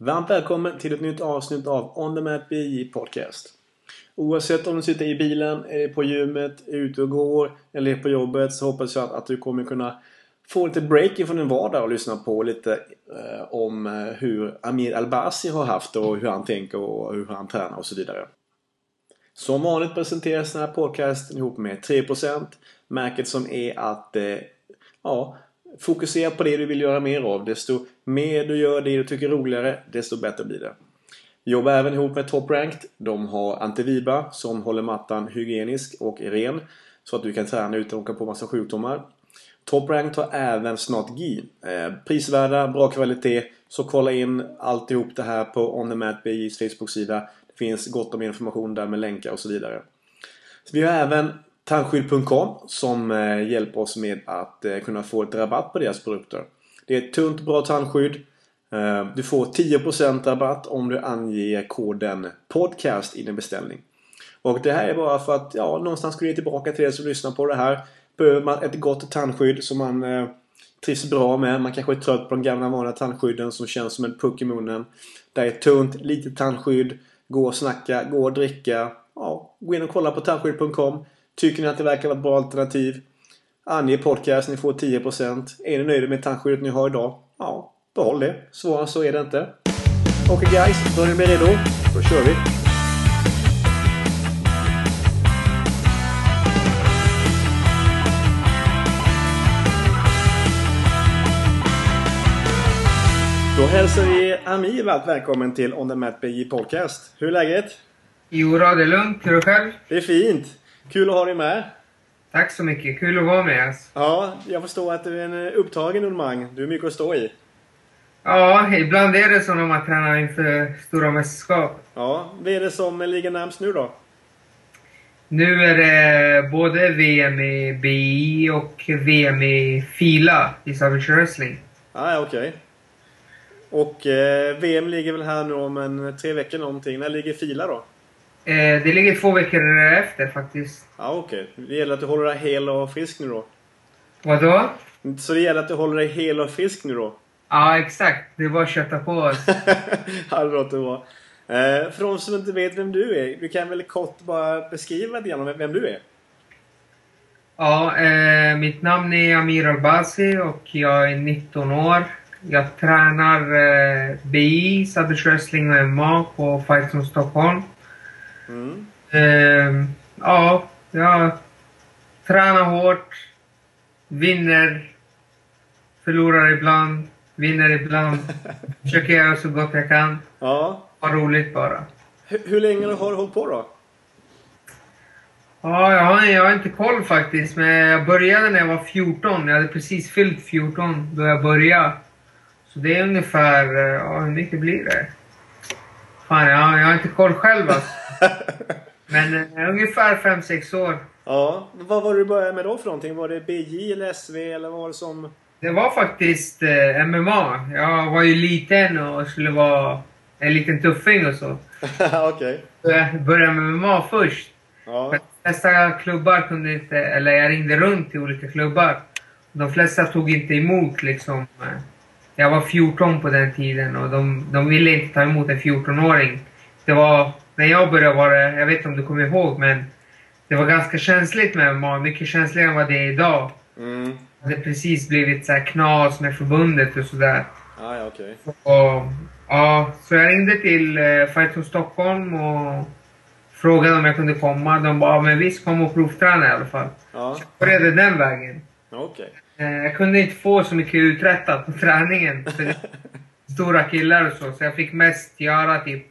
Varmt välkommen till ett nytt avsnitt av On the Map BJ Podcast. Oavsett om du sitter i bilen, är på gymmet, är ute och går eller är på jobbet så hoppas jag att, att du kommer kunna få lite break ifrån din vardag och lyssna på lite eh, om eh, hur Amir Albasi har haft och hur han tänker och hur han tränar och så vidare. Som vanligt presenteras den här podcasten ihop med 3% Märket som är att eh, ja, fokusera på det du vill göra mer av. Desto mer du gör det du tycker är roligare, desto bättre blir det. Jobbar även ihop med Top Ranked. De har Antiviba som håller mattan hygienisk och ren. Så att du kan träna utan att åka på massa sjukdomar. Top Ranked har även Snart Gi. Eh, prisvärda, bra kvalitet. Så kolla in alltihop det här på On The Mat BJs Facebook-sida. Det finns gott om information där med länkar och så vidare. Så vi har även Tandskydd.com som eh, hjälper oss med att eh, kunna få ett rabatt på deras produkter. Det är ett tunt bra tandskydd. Eh, du får 10% rabatt om du anger koden podcast i din beställning. Och det här är bara för att ja, någonstans skulle ge tillbaka till er som lyssnar på det här. Behöver man ett gott tandskydd som man eh, trivs bra med. Man kanske är trött på de gamla vanliga tandskydden som känns som en puck i munnen. Det är ett tunt, litet tandskydd. Gå och snacka, gå och dricka. Ja, gå in och kolla på tandskydd.com. Tycker ni att det verkar vara ett bra alternativ? Ange podcast, ni får 10%. Är ni nöjda med tandskyddet ni har idag? Ja, behåll det. Svårare så är det inte. Okej okay guys, är ni redo? Då kör vi! Då hälsar vi Amir varmt välkommen till On the Mat BJ Podcast. Hur är läget? Jo, det är lugnt. Hur är det själv? Det är fint. Kul att ha dig med. Tack så mycket. Kul att vara med. Ja, jag förstår att du är en upptagen ung. Du har mycket att stå i. Ja, ibland är det så när man tränar inför stora mästerskap. Ja, vad är det som ligger närmst nu då? Nu är det både VM i BI och VM i FILA i Savage Wrestling. Ah, okej. Okay. Och eh, VM ligger väl här nu om en tre veckor någonting. När ligger FILA då? Eh, det ligger två veckor efter faktiskt. Ja, okej. Okay. Det gäller att du håller dig hel och frisk nu då? Vadå? Så det gäller att du håller dig hel och frisk nu då? Ja, exakt. Det är bara att kötta på oss. ja, det låter bra. Eh, för de som inte vet vem du är, du kan väl kort bara beskriva lite grann vem du är? Ja, eh, mitt namn är Amir Albasi och jag är 19 år. Jag tränar eh, BI, Savage Wrestling och MMA på Fights Stockholm. Mm. Eh, ja, jag tränar hårt. Vinner. Förlorar ibland. Vinner ibland. Försöker göra så gott jag kan. Ja. Ha roligt bara. Hur, hur länge har du hållit på då? Ja, jag har, jag har inte koll faktiskt. Men jag började när jag var 14. Jag hade precis fyllt 14 då jag började. Så det är ungefär... Ja, hur mycket blir det? Fan, jag, jag har inte koll själv alltså. Men eh, ungefär 5-6 år. Ja. Vad var det du började med då för någonting? Var det BJ eller SV eller vad var det som... Det var faktiskt eh, MMA. Jag var ju liten och skulle vara en liten tuffing och så. Okej. Okay. Så jag började med MMA först. Ja. De flesta klubbar kunde inte... Eller jag ringde runt till olika klubbar. De flesta tog inte emot liksom... Eh, jag var 14 på den tiden och de, de ville inte ta emot en 14-åring. Det var när jag började var det, jag vet inte om du kommer ihåg, men det var ganska känsligt med MMA. Mycket känsligare än vad det är idag. Mm. Det precis blivit så knas med förbundet och sådär. Ah, ja, okay. Och, ja, så jag ringde till eh, Fighton Stockholm och frågade om jag kunde komma. De bara, men visst kom och provträna i alla fall. Ja. Så jag började den vägen. Okay. Eh, jag kunde inte få så mycket uträttat på träningen. För stora killar och så. Så jag fick mest göra typ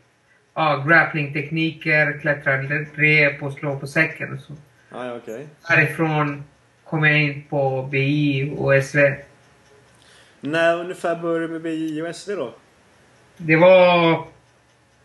ja, grapplingtekniker, klättra rep och slå på säcken och så. Ah, okay. Härifrån kom jag in på BI och SV. När ungefär började du med BI och SV då? Det var,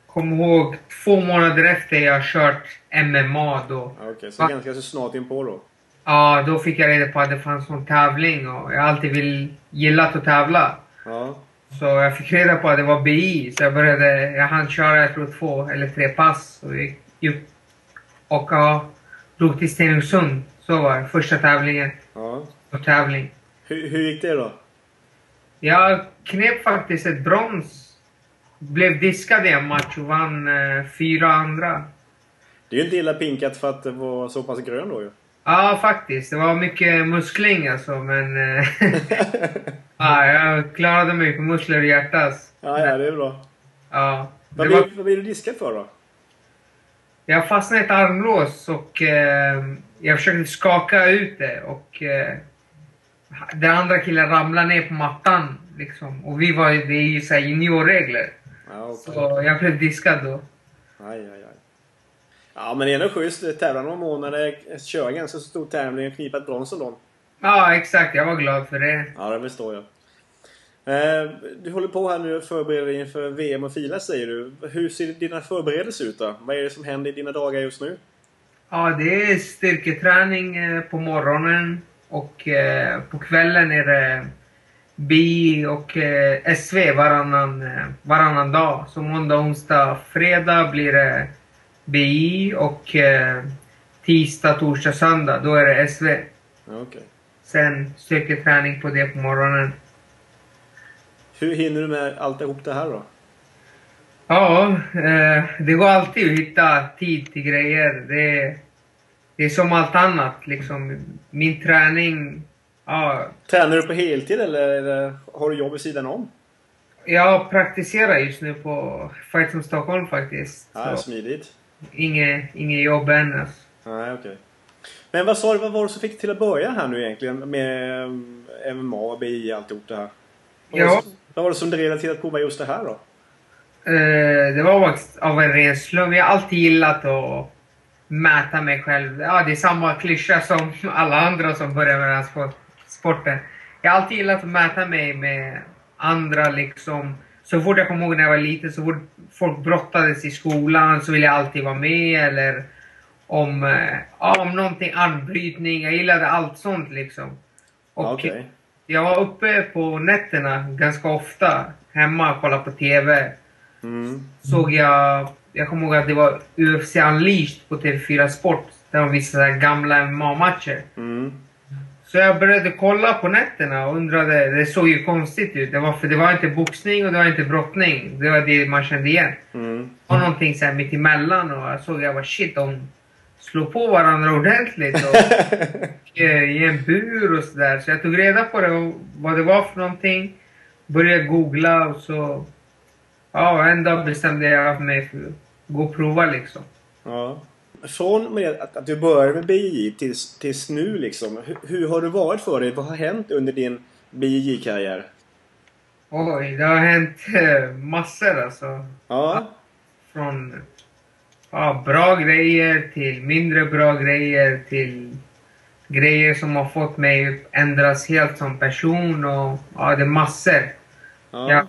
kom ihåg, två månader efter jag kört MMA då. Okej, okay, så ganska så snart inpå då? Ja, då fick jag reda på att det fanns någon tävling och jag har alltid vill, gillat att tävla. Ja. Så jag fick reda på att det var BI, så jag började, jag hann köra jag tror två eller tre pass. Och, gick, och ja, drog till Stenungsund. Så var det, första tävlingen. Ja. Och tävling. Hur, hur gick det då? Jag knep faktiskt ett brons blev diskad i en match och vann eh, fyra andra. Det är ju inte illa pinkat för att det var så pass grön då ju. Ja, faktiskt. Det var mycket muskling alltså, men... eh, ja, jag klarade mig på muskler och hjärtas. Ja, ja, det är bra. Ja. Vad Det var, vad blir du diskad för då? jag fastnade i ett armlås och eh, jag försökte skaka ut det och eh, den andra killen ramlade ner på mattan. Liksom. Och vi var det är ju så här juniorregler. Ja, okej. Så jag blev diskad då. Aj, aj, aj. Ja, men det är ändå schysst. Tävla några månader, köra en ganska stor tävling och knipa ett brons dem. Ja, exakt. Jag var glad för det. Ja, det förstår jag. Eh, du håller på här nu och förbereder dig inför VM och filar säger du. Hur ser dina förberedelser ut då? Vad är det som händer i dina dagar just nu? Ja, det är styrketräning eh, på morgonen och eh, på kvällen är det BI och eh, SV varannan, varannan dag. Så måndag, onsdag, fredag blir det BI och eh, tisdag, torsdag, söndag då är det SV. Okej. Sen styrketräning på det på morgonen. Hur hinner du med alltihop det här då? Ja, eh, det går alltid att hitta tid till grejer. Det, det är som allt annat liksom. Min träning, ja, Tränar du på heltid eller, har du jobb vid sidan om? Jag praktiserar just nu på Fighting Stockholm faktiskt. Ja, Så smidigt. Inget, inget jobb än alltså. Nej, okej. Men vad sa du, vad var det som fick till att börja här nu egentligen med um, MMA, BI och alltihop det här? Vad var, Ja. det, som- vad var det som drev dig till att prova just det här då? Eh, det var faktiskt av en ren slump. Jag har alltid gillat att mäta mig själv. Ja, det är samma klyscha som alla andra som börjar med den här sport- sporten. Jag har alltid gillat att mäta mig med andra liksom. Så fort jag kommer ihåg när jag var liten, så fort folk brottades i skolan så ville jag alltid vara med. Eller om, eh, ja, om någonting, armbrytning. Jag gillade allt sånt liksom. Och Okej. jag var uppe på nätterna ganska ofta. Hemma och kollade på TV Mm. såg jag, jag kommer ihåg att det var UFC Unleashed på TV4 Sport. Där de visade gamla MMA-matcher. Mm. Så jag började kolla på nätterna och undrade, det såg ju konstigt ut. Det var, för det var inte boxning och det var inte brottning. Det var det man kände igen. Mm. Och någonting så här mitt emellan och jag såg, jag var shit, de slår på varandra ordentligt. Och, eh, I en bur och sådär. Så jag tog reda på det och vad det var för någonting. Började googla och så... Ja, en dag bestämde jag mig för att gå och prova liksom. Ja. Från med att, att du började med BJJ tills, tills nu liksom. Hur, hur har det varit för dig? Vad har hänt under din BJJ-karriär? Oj, det har hänt eh, massor alltså. Ja. Från ja, bra grejer till mindre bra grejer till grejer som har fått mig att ändras helt som person och ja, det är massor. Ja. Ja.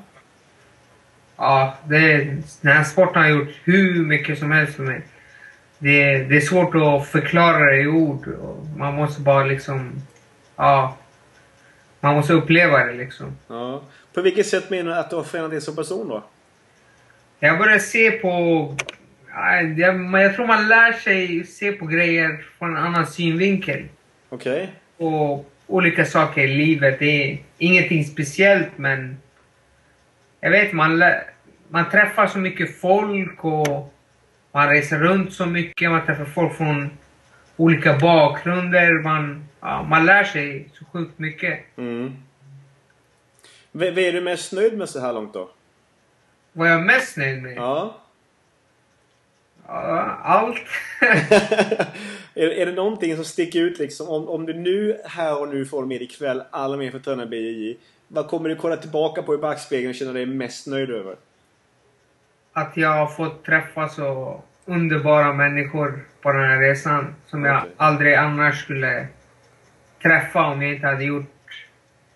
Ja, det, den här sporten har gjort hur mycket som helst för mig. Det, det är svårt att förklara det i ord. Man måste bara liksom... Ja. Man måste uppleva det liksom. ja. På vilket sätt menar du att du har förändrat dig som person då? Jag börjar se på... ja, Jag, jag tror man lär sig se på grejer från en annan synvinkel. Okej. Och olika saker i livet. Det är ingenting speciellt men... Jag vet, man, lä- man träffar så mycket folk och man reser runt så mycket. Man träffar folk från olika bakgrunder. Man, ja, man lär sig så sjukt mycket. Mm. V- vad är du mest nöjd med så här långt då? Vad jag är mest nöjd med? Ja. Ja, allt. är, är det någonting som sticker ut liksom? Om, om du nu, här och nu, och med ikväll, alla med för träna BJJ. Vad kommer du kolla tillbaka på i backspegeln och känna dig mest nöjd över? Att jag har fått träffa så underbara människor på den här resan som jag Okej. aldrig annars skulle träffa om jag inte hade gjort...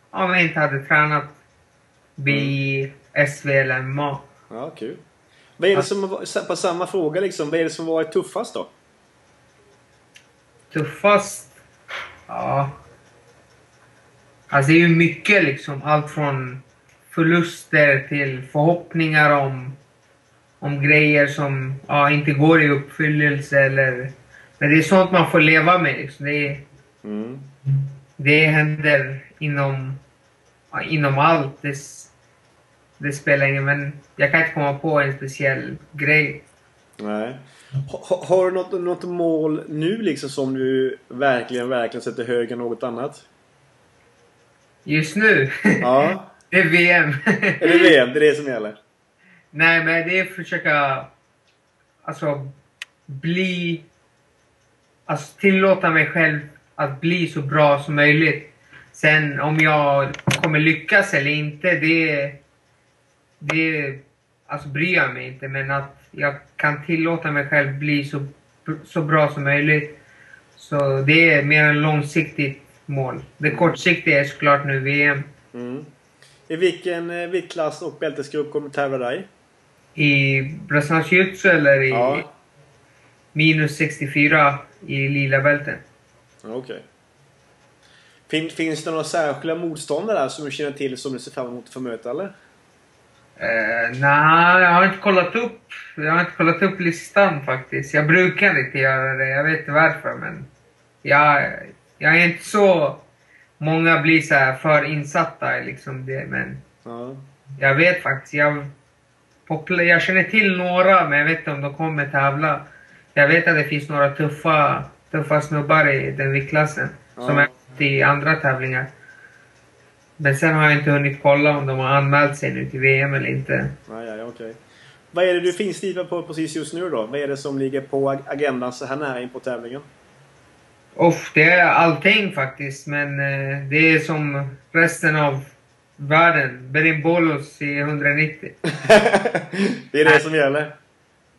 Om jag inte hade tränat BI, SV eller MMA. Ja, kul. Vad är det som, på samma fråga liksom, vad är det som varit tuffast då? Tuffast? Ja. Alltså det är ju mycket liksom. Allt från förluster till förhoppningar om, om grejer som ja, inte går i uppfyllelse eller... Men det är sånt man får leva med liksom. Det, är- Mm. det händer inom, ja, inom allt. Det, det spelar ingen men jag kan inte komma på en speciell grej. Nej. Ha, har du något, något mål nu liksom som du verkligen, verkligen sätter högre än något annat? Just nu? Ja. det är VM. är det VM? Det är det som gäller? Nej, men det är att försöka alltså bli... Alltså tillåta mig själv att bli så bra som möjligt. Sen om jag kommer lyckas eller inte, det... Det alltså, bryr jag mig inte. Men att jag kan tillåta mig själv bli så, så bra som möjligt. Så det är mer en långsiktigt mål. Det kortsiktiga är såklart nu VM. Mm. I vilken eh, viktklass och bältesgrupp kommer du tävla dig? I brasiliansk jiu eller i Ja. minus 64 i lila bälten? Okej. Fin, finns det några särskilda motståndare där som du känner till som du ser fram emot att få möta eller? Uh, Nej, jag har inte kollat upp. Jag har inte kollat upp listan faktiskt. Jag brukar inte göra det. Jag vet inte varför men... Jag, jag är inte så... Många blir så här för insatta i liksom det men... Ja. Jag vet faktiskt. Jag, pl- jag känner till några men jag vet inte om de kommer tävla. Jag vet att det finns några tuffa, tuffa snubbar i den viktklassen. Som Ja. är i andra tävlingar. Men sen har jag inte hunnit kolla om de har anmält sig nu till VM eller inte. Nej, nej, okej. Vad är det du finslipar på precis just nu då? Vad är det som ligger på ag- agendan så här nära in på tävlingen? Uff, det är allting faktiskt, men eh, det är som resten av världen. Berimbolos i 190. det är det som gäller?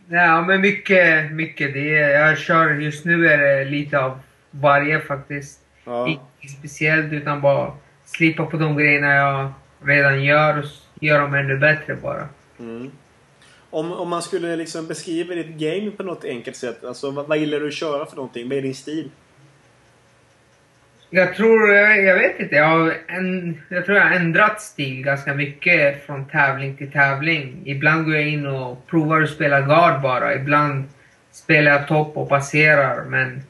Ja, men mycket, mycket. Det är, jag kör, just nu är det lite av varje faktiskt. Ja. Inget speciellt, utan bara slipa på de grejerna jag redan gör och göra dem ännu bättre bara. Mm. Om, om man skulle liksom beskriva ditt game på något enkelt sätt. Alltså vad, vad gillar du att köra för någonting? Vad är din stil? Jag tror, jag, vet inte, jag, har en, jag tror jag har ändrat stil ganska mycket från tävling till tävling. Ibland går jag in och provar att spela guard bara. Ibland spelar jag topp och passerar. Men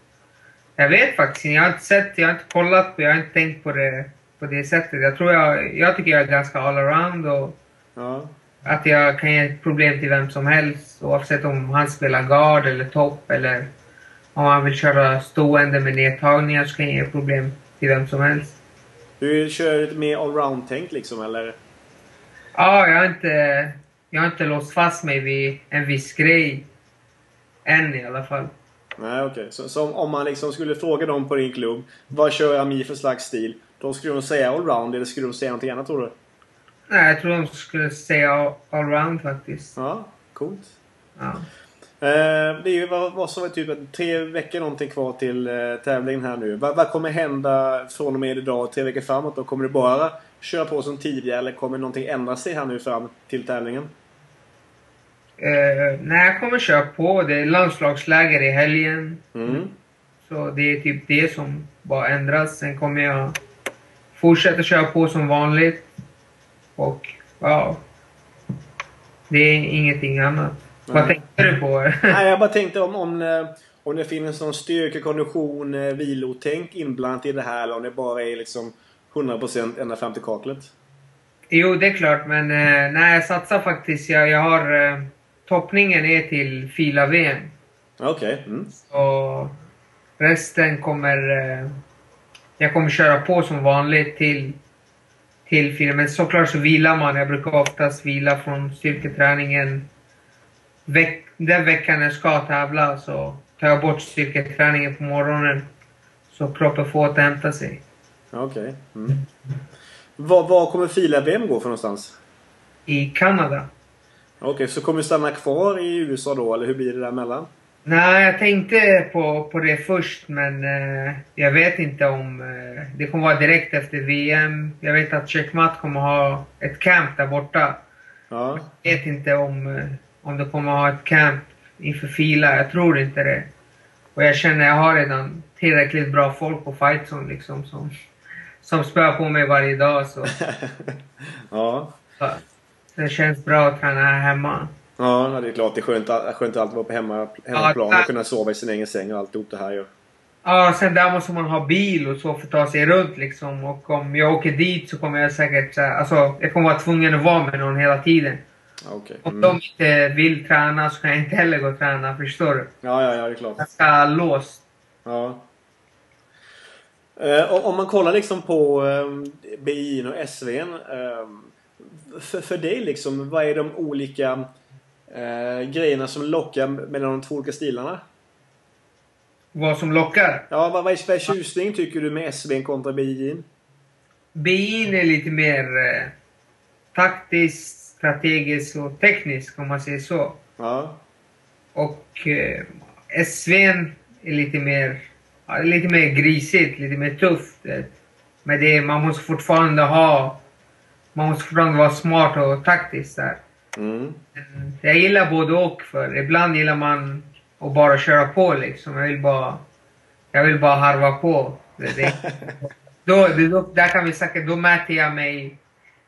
jag vet faktiskt inte. Jag har inte sett, jag har inte kollat på, jag har inte tänkt på det på det sättet. Jag tror jag, jag tycker jag är ganska allround och Ja. att jag kan ge problem till vem som helst oavsett om han spelar guard eller topp eller om han vill köra stående med nedtagningar så kan jag ge problem till vem som helst. Du kör lite mer allround-tänk liksom eller? Ja, jag har inte, jag har inte låst fast mig vid en viss grej. Än i alla fall. Nej okej. Så, så om man liksom skulle fråga dem på din klubb. Vad kör Amir för slags stil? Då skulle de säga allround eller skulle de säga någonting annat tror du? Nej, jag tror de skulle säga all- allround faktiskt. Ja, coolt. Ja. Eh, det är ju vad, vad som är typ tre veckor någonting kvar till eh, tävlingen här nu. Vad, vad kommer hända från och med idag och tre veckor framåt? Då kommer du bara köra på som tidigare eller kommer någonting ändra sig här nu fram till tävlingen? Eh, nej, jag kommer köra på. Det är landslagsläger i helgen. Mm. Så det är typ det som bara ändras. Sen kommer jag fortsätta köra på som vanligt. Och ja. Det är ingenting annat. Vad tänkte du på? Nej, jag bara tänkte om, om, eh, om det finns någon styrka, kondition, eh, vilotänk inblandat i det här eller om det bara är liksom 100% ända fram till kaklet. jo, det är klart. Men eh, nej, jag satsar faktiskt. Jag, jag har toppningen är till Fila-VM. Okej. Mm. Och resten kommer... Jag kommer köra på som vanligt till, till Fila. Men såklart så vilar man. Jag brukar oftast vila från styrketräningen. Veck, den veckan jag ska tävla så tar jag bort styrketräningen på morgonen. Så kroppen får återhämta sig. Okej. Mm. Var, var kommer Fila-VM gå för någonstans? I Kanada. Okej, så kommer du stanna kvar i USA då eller hur blir det där mellan? Nej, jag tänkte på, på det först men eh, jag vet inte om... Eh, det kommer vara direkt efter VM. Jag vet att Checkmat kommer ha ett camp där borta. Ja. Jag vet inte om, eh, om det kommer ha ett camp inför Fila. Jag tror inte det. Och jag känner jag har redan tillräckligt bra folk på Fightzone liksom som, som spöar på mig varje dag. Så, ja. så det känns bra att träna här hemma. Ja, det är klart. Det är skönt, att- skönt att alltid vara på hemma, hemmaplan och kunna sova i sin egen säng och alltihop det här ju. Ja, sen där måste man ha bil och så för att ta sig runt liksom. Och om jag åker dit så kommer jag säkert... Alltså, jag kommer vara tvungen att vara med någon hela tiden. Ja, Okej. Om Mm. de inte vill träna så kan jag inte heller gå och träna, förstår du? Ja, ja, ja, det är klart. Ganska låst. Ja. Eh, om man kollar liksom på eh, BI och SVn. Eh, för, för dig liksom, vad är de olika eh, grejerna som lockar mellan de två olika stilarna? Vad som lockar. Ja, vad, vad, är, vad är tjusning tycker du med SVn kontra BI? BI är lite mer eh, taktiskt, strategiskt och tekniskt om man säger så. Ja. Och eh, SVn är lite mer, lite mer grisigt, lite mer tufft. Men det, man måste fortfarande ha, man måste fortfarande vara smart och taktisk där. Mm. Jag gillar både och för ibland gillar man att bara köra på liksom. Jag vill bara, jag vill bara harva på. Det, det, då, det, då, där kan vi säkert, då mäter jag mig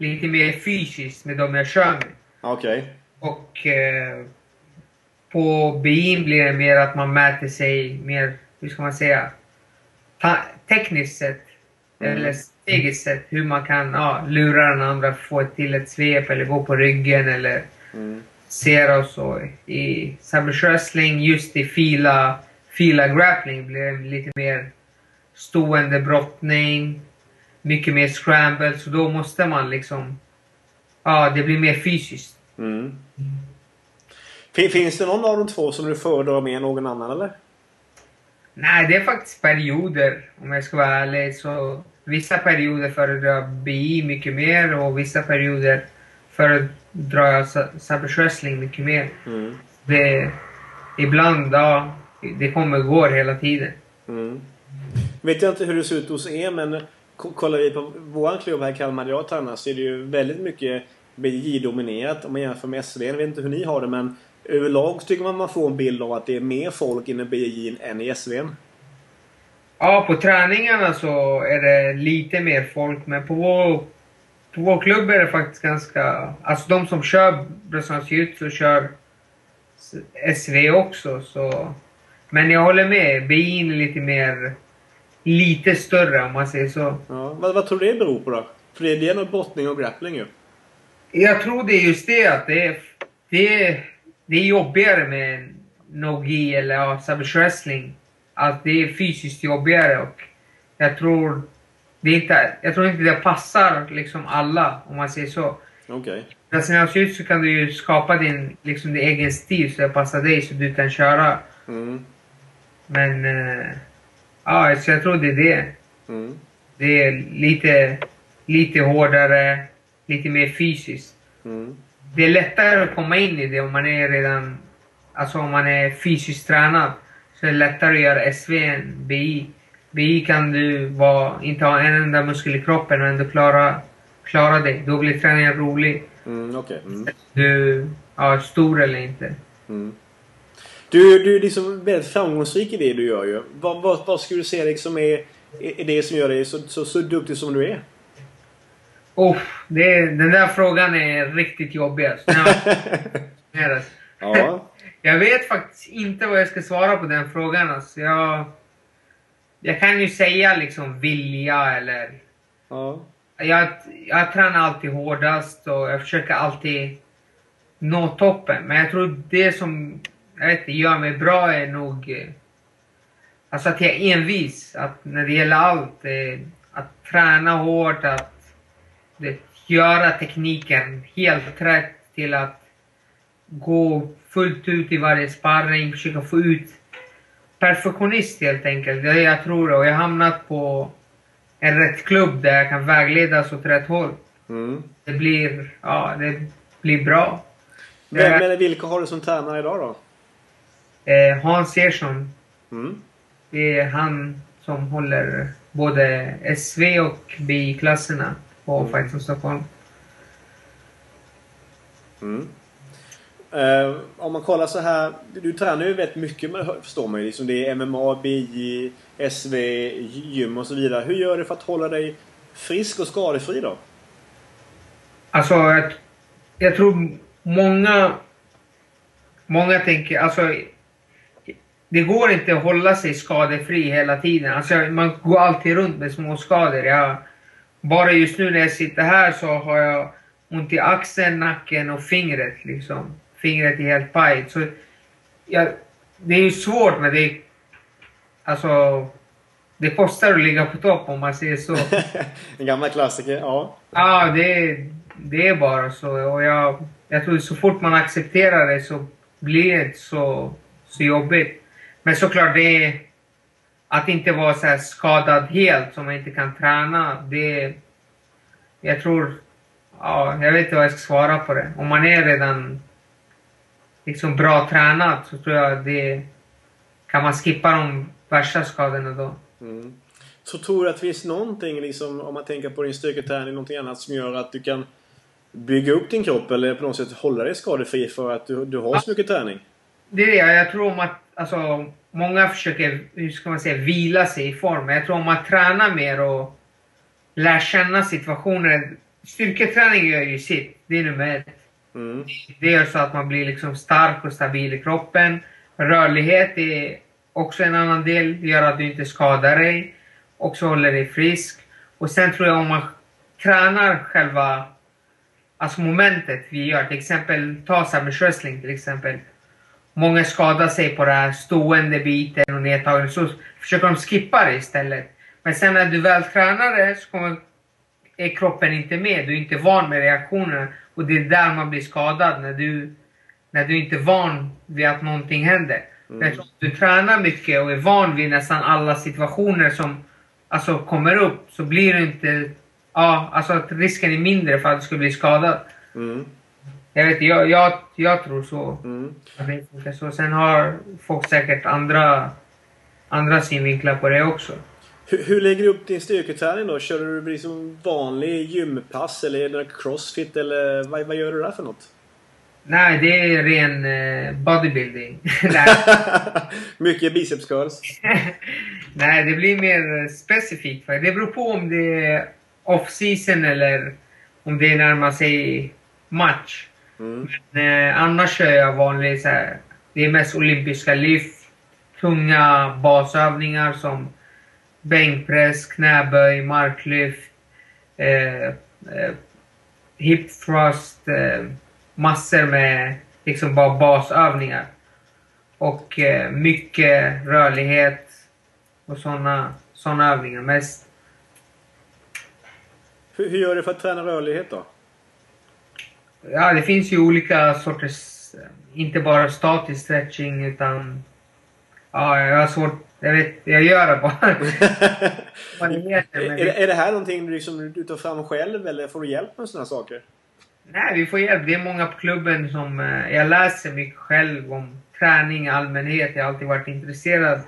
lite mer fysiskt med de jag kör med. Okej. Och eh, på BI'n blir det mer att man mäter sig mer, hur ska man säga, tekniskt sett. Mm. Eller strategiskt sett. Hur man kan ja, lura den andra, få till ett svep eller gå på ryggen eller Mm. ser och så. I Wrestling, just i fila, fila grappling blir det lite mer stående brottning. Mycket mer scramble, så då måste man liksom... Ja, det blir mer fysiskt. Mm. Fin- Finns det någon av de två som du föredrar mer än någon annan eller? Nej, det är faktiskt perioder om jag ska vara ärlig. Så vissa perioder föredrar jag BI mycket mer och vissa perioder föredrar jag Sa- Savage Wrestling mycket mer. Mm. Det, ibland, ja, det kommer och går hela tiden. Mm. Vet jag inte hur det ser ut hos er men kollar vi på vår klubb här i Kalmar där jag tränar så är det ju väldigt mycket BJ-dominerat om man jämför med SV. Jag vet inte hur ni har det men överlag så tycker man man får en bild av att det är mer folk inom BJ än i SV. Ja, på träningarna så är det lite mer folk, men på vår, på vår klubb är det faktiskt ganska... Alltså de som kör bröstans jiu kör SV också, så... Men jag håller med, BJ'n är lite mer... Lite större om man säger så. Ja. Vad, vad tror du det beror på då? För det är nog brottning och grappling ju. Jag tror det är just det att det är, det är, det är jobbigare med no-gi eller ja, savage wrestling. Att det är fysiskt jobbigare och jag tror det inte, jag tror inte det passar liksom alla om man säger så. Okej. Brasiliansk jiu så kan du ju skapa din, liksom din egen stil så det passar dig så du kan köra. Mm. Men eh, ja, så jag tror det är det. Mm. Det är lite, lite hårdare, lite mer fysiskt. Mm. det är lättare att komma in i det om man är redan, alltså om man är fysiskt tränad. Så är det lättare att göra SV än BI. BI kan du vara, inte ha en enda muskel i kroppen och ändå klara, klara dig. Då blir träningen rolig. Mm. Okej. Mm. Du ja, är stor eller inte. Mm. Du, du är liksom väldigt framgångsrik i det du gör ju. Vad, vad, vad skulle du säga liksom är, är det som gör dig så, så, så duktig som du är? Oh, det, den där frågan är riktigt jobbig. alltså. Ja. Jag vet faktiskt inte vad jag ska svara på den frågan. Alltså. Jag, jag kan ju säga liksom vilja eller ja. Jag, jag tränar alltid hårdast och jag försöker alltid nå toppen. Men jag tror det som jag vet, inte, gör mig bra är nog eh, alltså att jag är envis. Att när det gäller allt. eh, Att träna hårt, att det, göra tekniken helt rätt till att gå fullt ut i varje sparring, försöka få ut perfektionist helt enkelt. Det är det jag tror och jag har hamnat på en rätt klubb där jag kan vägledas åt rätt håll. Mm. Det blir, ja, det blir bra. Vem eller vilka har du som tränare idag då? Eh, Hans Ersson, Mm. det är han som håller både SV och BI-klasserna på Mm. Fight from Stockholm. Mm. Eh, om man kollar så här. Du, tränar ju väldigt mycket med förstår man ju. Liksom det är MMA, BJ, SV, gym och så vidare. Hur gör du för att hålla dig frisk och skadefri då? Alltså, jag, jag tror många... Många tänker... Alltså, det går inte att hålla sig skadefri hela tiden. Alltså, man går alltid runt med små skador. Jag, bara just nu när jag sitter här så har jag ont i axeln, nacken och fingret. Liksom. Fingret är helt pajigt. Så jag, det är ju svårt när det... Alltså... Det kostar att ligga på topp om man säger så. en gammal klassiker, ja. Ja, det, det är bara så. Och jag, jag tror så fort man accepterar det så blir det inte så, så jobbigt. Men såklart, det att inte vara så skadad helt så man inte kan träna. Det, jag tror... Ja, jag vet inte vad jag ska svara på det. Om man är redan liksom bra tränad så tror jag det kan man skippa de värsta skadorna då. Mm. Så tror du att det finns någonting, liksom, om man tänker på din styrketräning, någonting annat som gör att du kan bygga upp din kropp eller på något sätt hålla dig skadefri för att du, du har så mycket träning? Det är det. Jag tror om att alltså, många försöker, hur ska man säga, vila sig i form. Jag tror om man tränar mer och lär känna situationer. Styrketräning gör ju sitt. Det är nummer ett. Mm. Det gör så att man blir liksom stark och stabil i kroppen. Rörlighet är också en annan del. Det gör att du inte skadar dig. Också håller dig frisk. Och sen tror jag om man tränar själva alltså momentet vi gör. Till exempel ta Savage Wrestling till exempel. Många skadar sig på den här stående biten och nedtagning. Så försöker de skippa det istället. Men sen när du väl tränar det så kommer, är kroppen inte med. Du är inte van med reaktionerna. Och det är där man blir skadad. När du, när du inte är van vid att någonting händer. Mm. du tränar mycket och är van vid nästan alla situationer som alltså, kommer upp så blir du inte... Ja, alltså att risken är mindre för att du ska bli skadad. Mm. Jag vet jag, jag, jag tror så. Mm. Att så. Sen har folk säkert andra, andra synvinklar på det också. Hur, hur lägger du upp din styrketräning då? Kör du liksom vanlig gympass eller är det crossfit eller vad, vad gör du där för något? Nej, det är ren uh, bodybuilding. Mycket biceps curls? Nej, det blir mer specifikt. Det beror på om det är off-season eller om det närmar sig match. Mm. Men eh, annars kör jag vanligt så här, Det är mest olympiska lyft. Tunga basövningar som bänkpress, knäböj, marklyft, eh, eh, hip thrust, eh, massor med liksom bara basövningar. Och eh, mycket rörlighet och sådana såna övningar mest. Hur, hur gör du för att träna rörlighet då? Ja, det finns ju olika sorters, inte bara statisk stretching utan ja, jag har svårt jag vet, jag gör det bara. Vad det heter, är, det, är det här någonting du, liksom, du tar fram själv eller får du hjälp med sådana saker? Nej, vi får hjälp. Det är många på klubben som... Eh, jag läser mycket själv om träning i allmänhet. Jag har alltid varit intresserad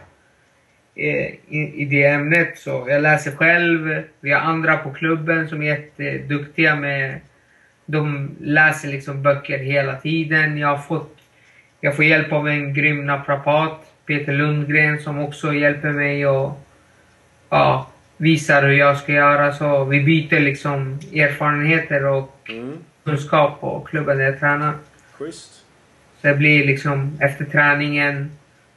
i, i, i det ämnet. Så jag läser själv. Vi har andra på klubben som är jätteduktiga med... De läser liksom böcker hela tiden. Jag har fått... Jag får hjälp av en grym naprapat Peter Lundgren som också hjälper mig och ja, visar hur jag ska göra. Så vi byter liksom erfarenheter och mm. kunskap på klubben där jag tränar. Schysst. Så det blir liksom efter träningen,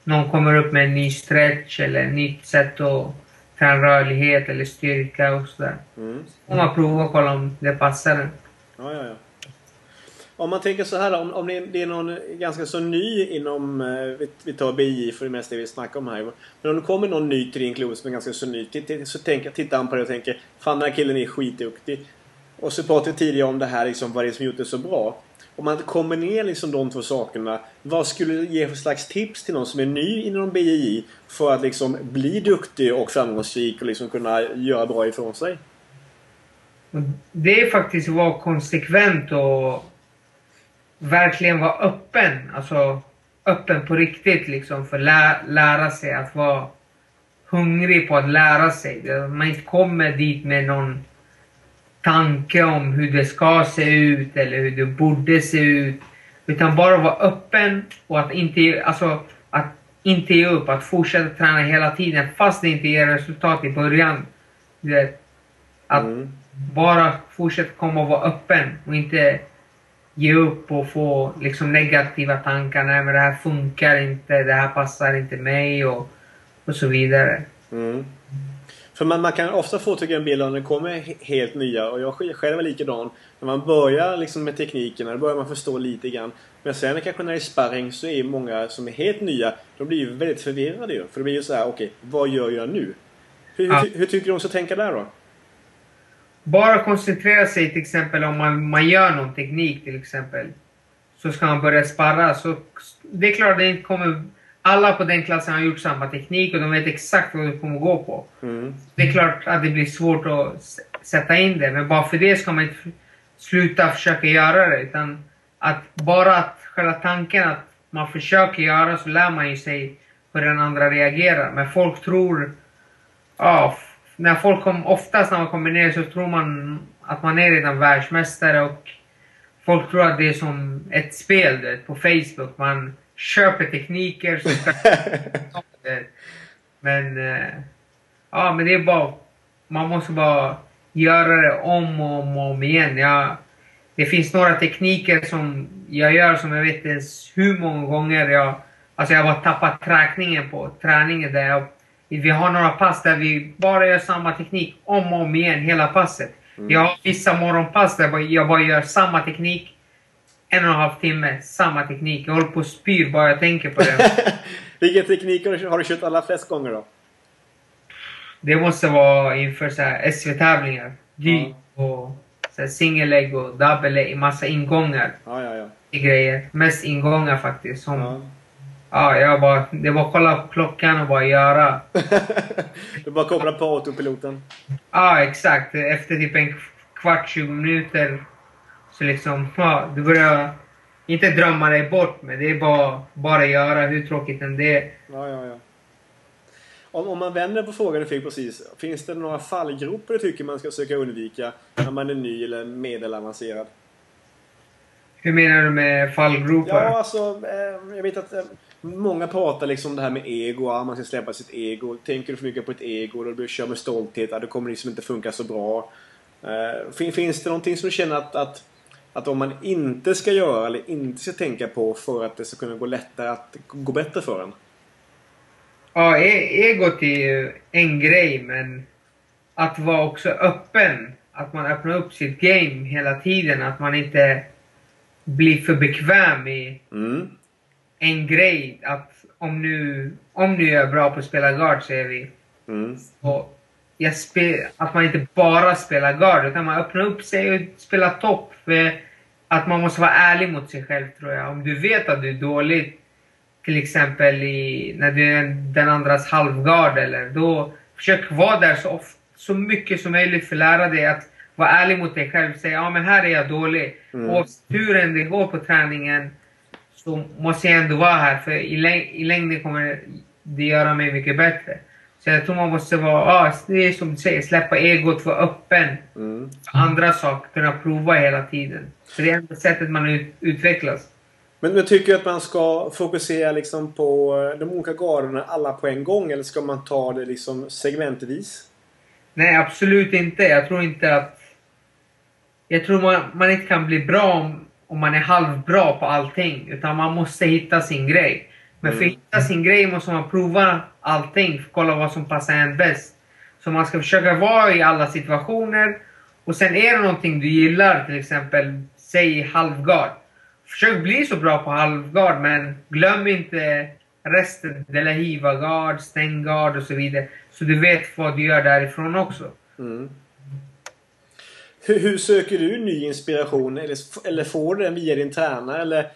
någon kommer upp med en ny stretch eller ett nytt sätt att träna rörlighet eller styrka och sådär. Mm. Så får man prova och kolla om det passar en. Ja, ja, ja. Om man tänker så här om, om det är någon ganska så ny inom, eh, vi, vi tar BI för det mesta vi snackar om här. Men om det kommer någon ny till din klubb som är ganska så ny. Så tänker, tittar han på det och tänker Fan den här killen är skitduktig. Och så pratade vi tidigare om det här liksom, vad det är som gjort det så bra. Om man kombinerar liksom de två sakerna. Vad skulle du ge för slags tips till någon som är ny inom BI för att liksom bli duktig och framgångsrik och liksom kunna göra bra ifrån sig? Det är faktiskt att vara konsekvent och verkligen vara öppen. Alltså öppen på riktigt liksom för att lä lära sig att vara hungrig på att lära sig. Man inte kommer dit med någon tanke om hur det ska se ut eller hur det borde se ut. Utan bara vara öppen och att inte, alltså, att inte ge upp. Att fortsätta träna hela tiden fast det inte ger resultat i början. Att mm bara fortsätta komma och vara öppen och inte ge upp och få liksom negativa tankar. Nej men det här funkar inte, det här passar inte mig och, och så vidare. Mm. För man, man kan ofta få tycka en bild om den kommer helt nya och jag själv är likadan. När man börjar liksom med teknikerna då börjar man förstå lite grann. Men sen kanske när det är sparring så är många som är helt nya de blir ju väldigt förvirrade ju. För det blir ju så här, okej, okay, vad gör jag nu? Hur, ja. hur, hur tycker du de ska tänka där då? Bara koncentrera sig till exempel om man, man gör någon teknik till exempel. Så ska man börja sparra. Så det är klart det inte kommer alla på den klassen har gjort samma teknik och de vet exakt vad de kommer gå på. Mm. Det är klart att det blir svårt att sätta in det, men bara för det ska man inte sluta försöka göra det. Utan att bara att själva tanken att man försöker göra så lär man ju sig hur den andra reagerar. Men folk tror... Ja, när folk kom, oftast när man kommer ner så tror man att man är redan världsmästare och folk tror att det är som ett spel vet, på Facebook. Man köper tekniker som ska... men... Eh, ja, men det är bara... Man måste bara göra det om och om, och om igen. Jag, det finns några tekniker som jag gör som jag vet inte ens hur många gånger jag... Alltså jag har bara tappat träkningen på träningen där jag, Vi har några pass där vi bara gör samma teknik om och om igen hela passet. Mm. Jag har vissa morgonpass där jag bara gör samma teknik en och en halv timme, samma teknik. Jag håller på att spyr bara jag tänker på det. Vilken teknik har du kört alla flest gånger då? Det måste vara inför SV-tävlingar. Dyk mm. och single och double leg, massa ingångar. Ja, ja, ja. Grejer. Mest ingångar faktiskt. Som, ja. ja, jag bara, det var kolla på klockan och bara göra. du bara koppla på autopiloten? Ja, exakt. Efter typ en kvart, 20 minuter så liksom, ja, du börjar inte drömma dig bort, men det är bara, bara göra hur tråkigt än det är. Ja, ja, ja. Om, om man vänder på frågan du fick precis. Finns det några fallgropar du tycker man ska försöka undvika när man är ny eller medelavancerad? Hur menar du med fallgropar? Ja, alltså, eh, jag vet att eh, många pratar liksom om det här med ego. Ja, man ska släppa sitt ego. Tänker du för mycket på ett ego och du kör med stolthet, ja, det kommer liksom inte funka så bra. Eh, finns det någonting som du känner att, att att om man inte ska göra eller inte ska tänka på för att det ska kunna gå lättare att gå bättre för en? Ja, e egot är ju en grej, men att vara också öppen. Att man öppnar upp sitt game hela tiden. Att man inte blir för bekväm i mm. En grej. Att om nu, om nu är bra på att spela guard, säger vi. Mm. Och jag spel, att man inte bara spelar guard, utan man öppnar upp sig och spelar topp. För att man måste vara ärlig mot sig själv tror jag. Om du vet att du är dålig, till exempel i, när du är den andras halvgard, eller då försök vara där så, ofta, så mycket som möjligt för att lära dig att vara ärlig mot dig själv. Säga ja men här är jag dålig. Mm. Och hur än det går på träningen så måste jag ändå vara här för i, läng i längden kommer det göra mig mycket bättre. Så jag tror man måste vara, ah, det är som du säger, släppa egot, vara öppen. Mm. Andra saker, kunna prova hela tiden. Så det är enda sättet man utvecklas. Men du tycker att man ska fokusera liksom på de olika garderna alla på en gång eller ska man ta det liksom segmentvis? Nej, absolut inte. Jag tror inte att... Jag tror man, man inte kan bli bra om, om man är halvbra på allting. Utan man måste hitta sin grej. Men för att mm. hitta sin grej måste man prova allting. För att kolla vad som passar en bäst. Så man ska försöka vara i alla situationer. Och sen är det någonting du gillar, till exempel säg halvgard. Försök bli så bra på halvgard men glöm inte resten. Delahiva gard, stänggard och så vidare. Så du vet vad du gör därifrån också. Mm. Hur, hur, söker du ny inspiration? Eller, eller får du den via din tränare? Eller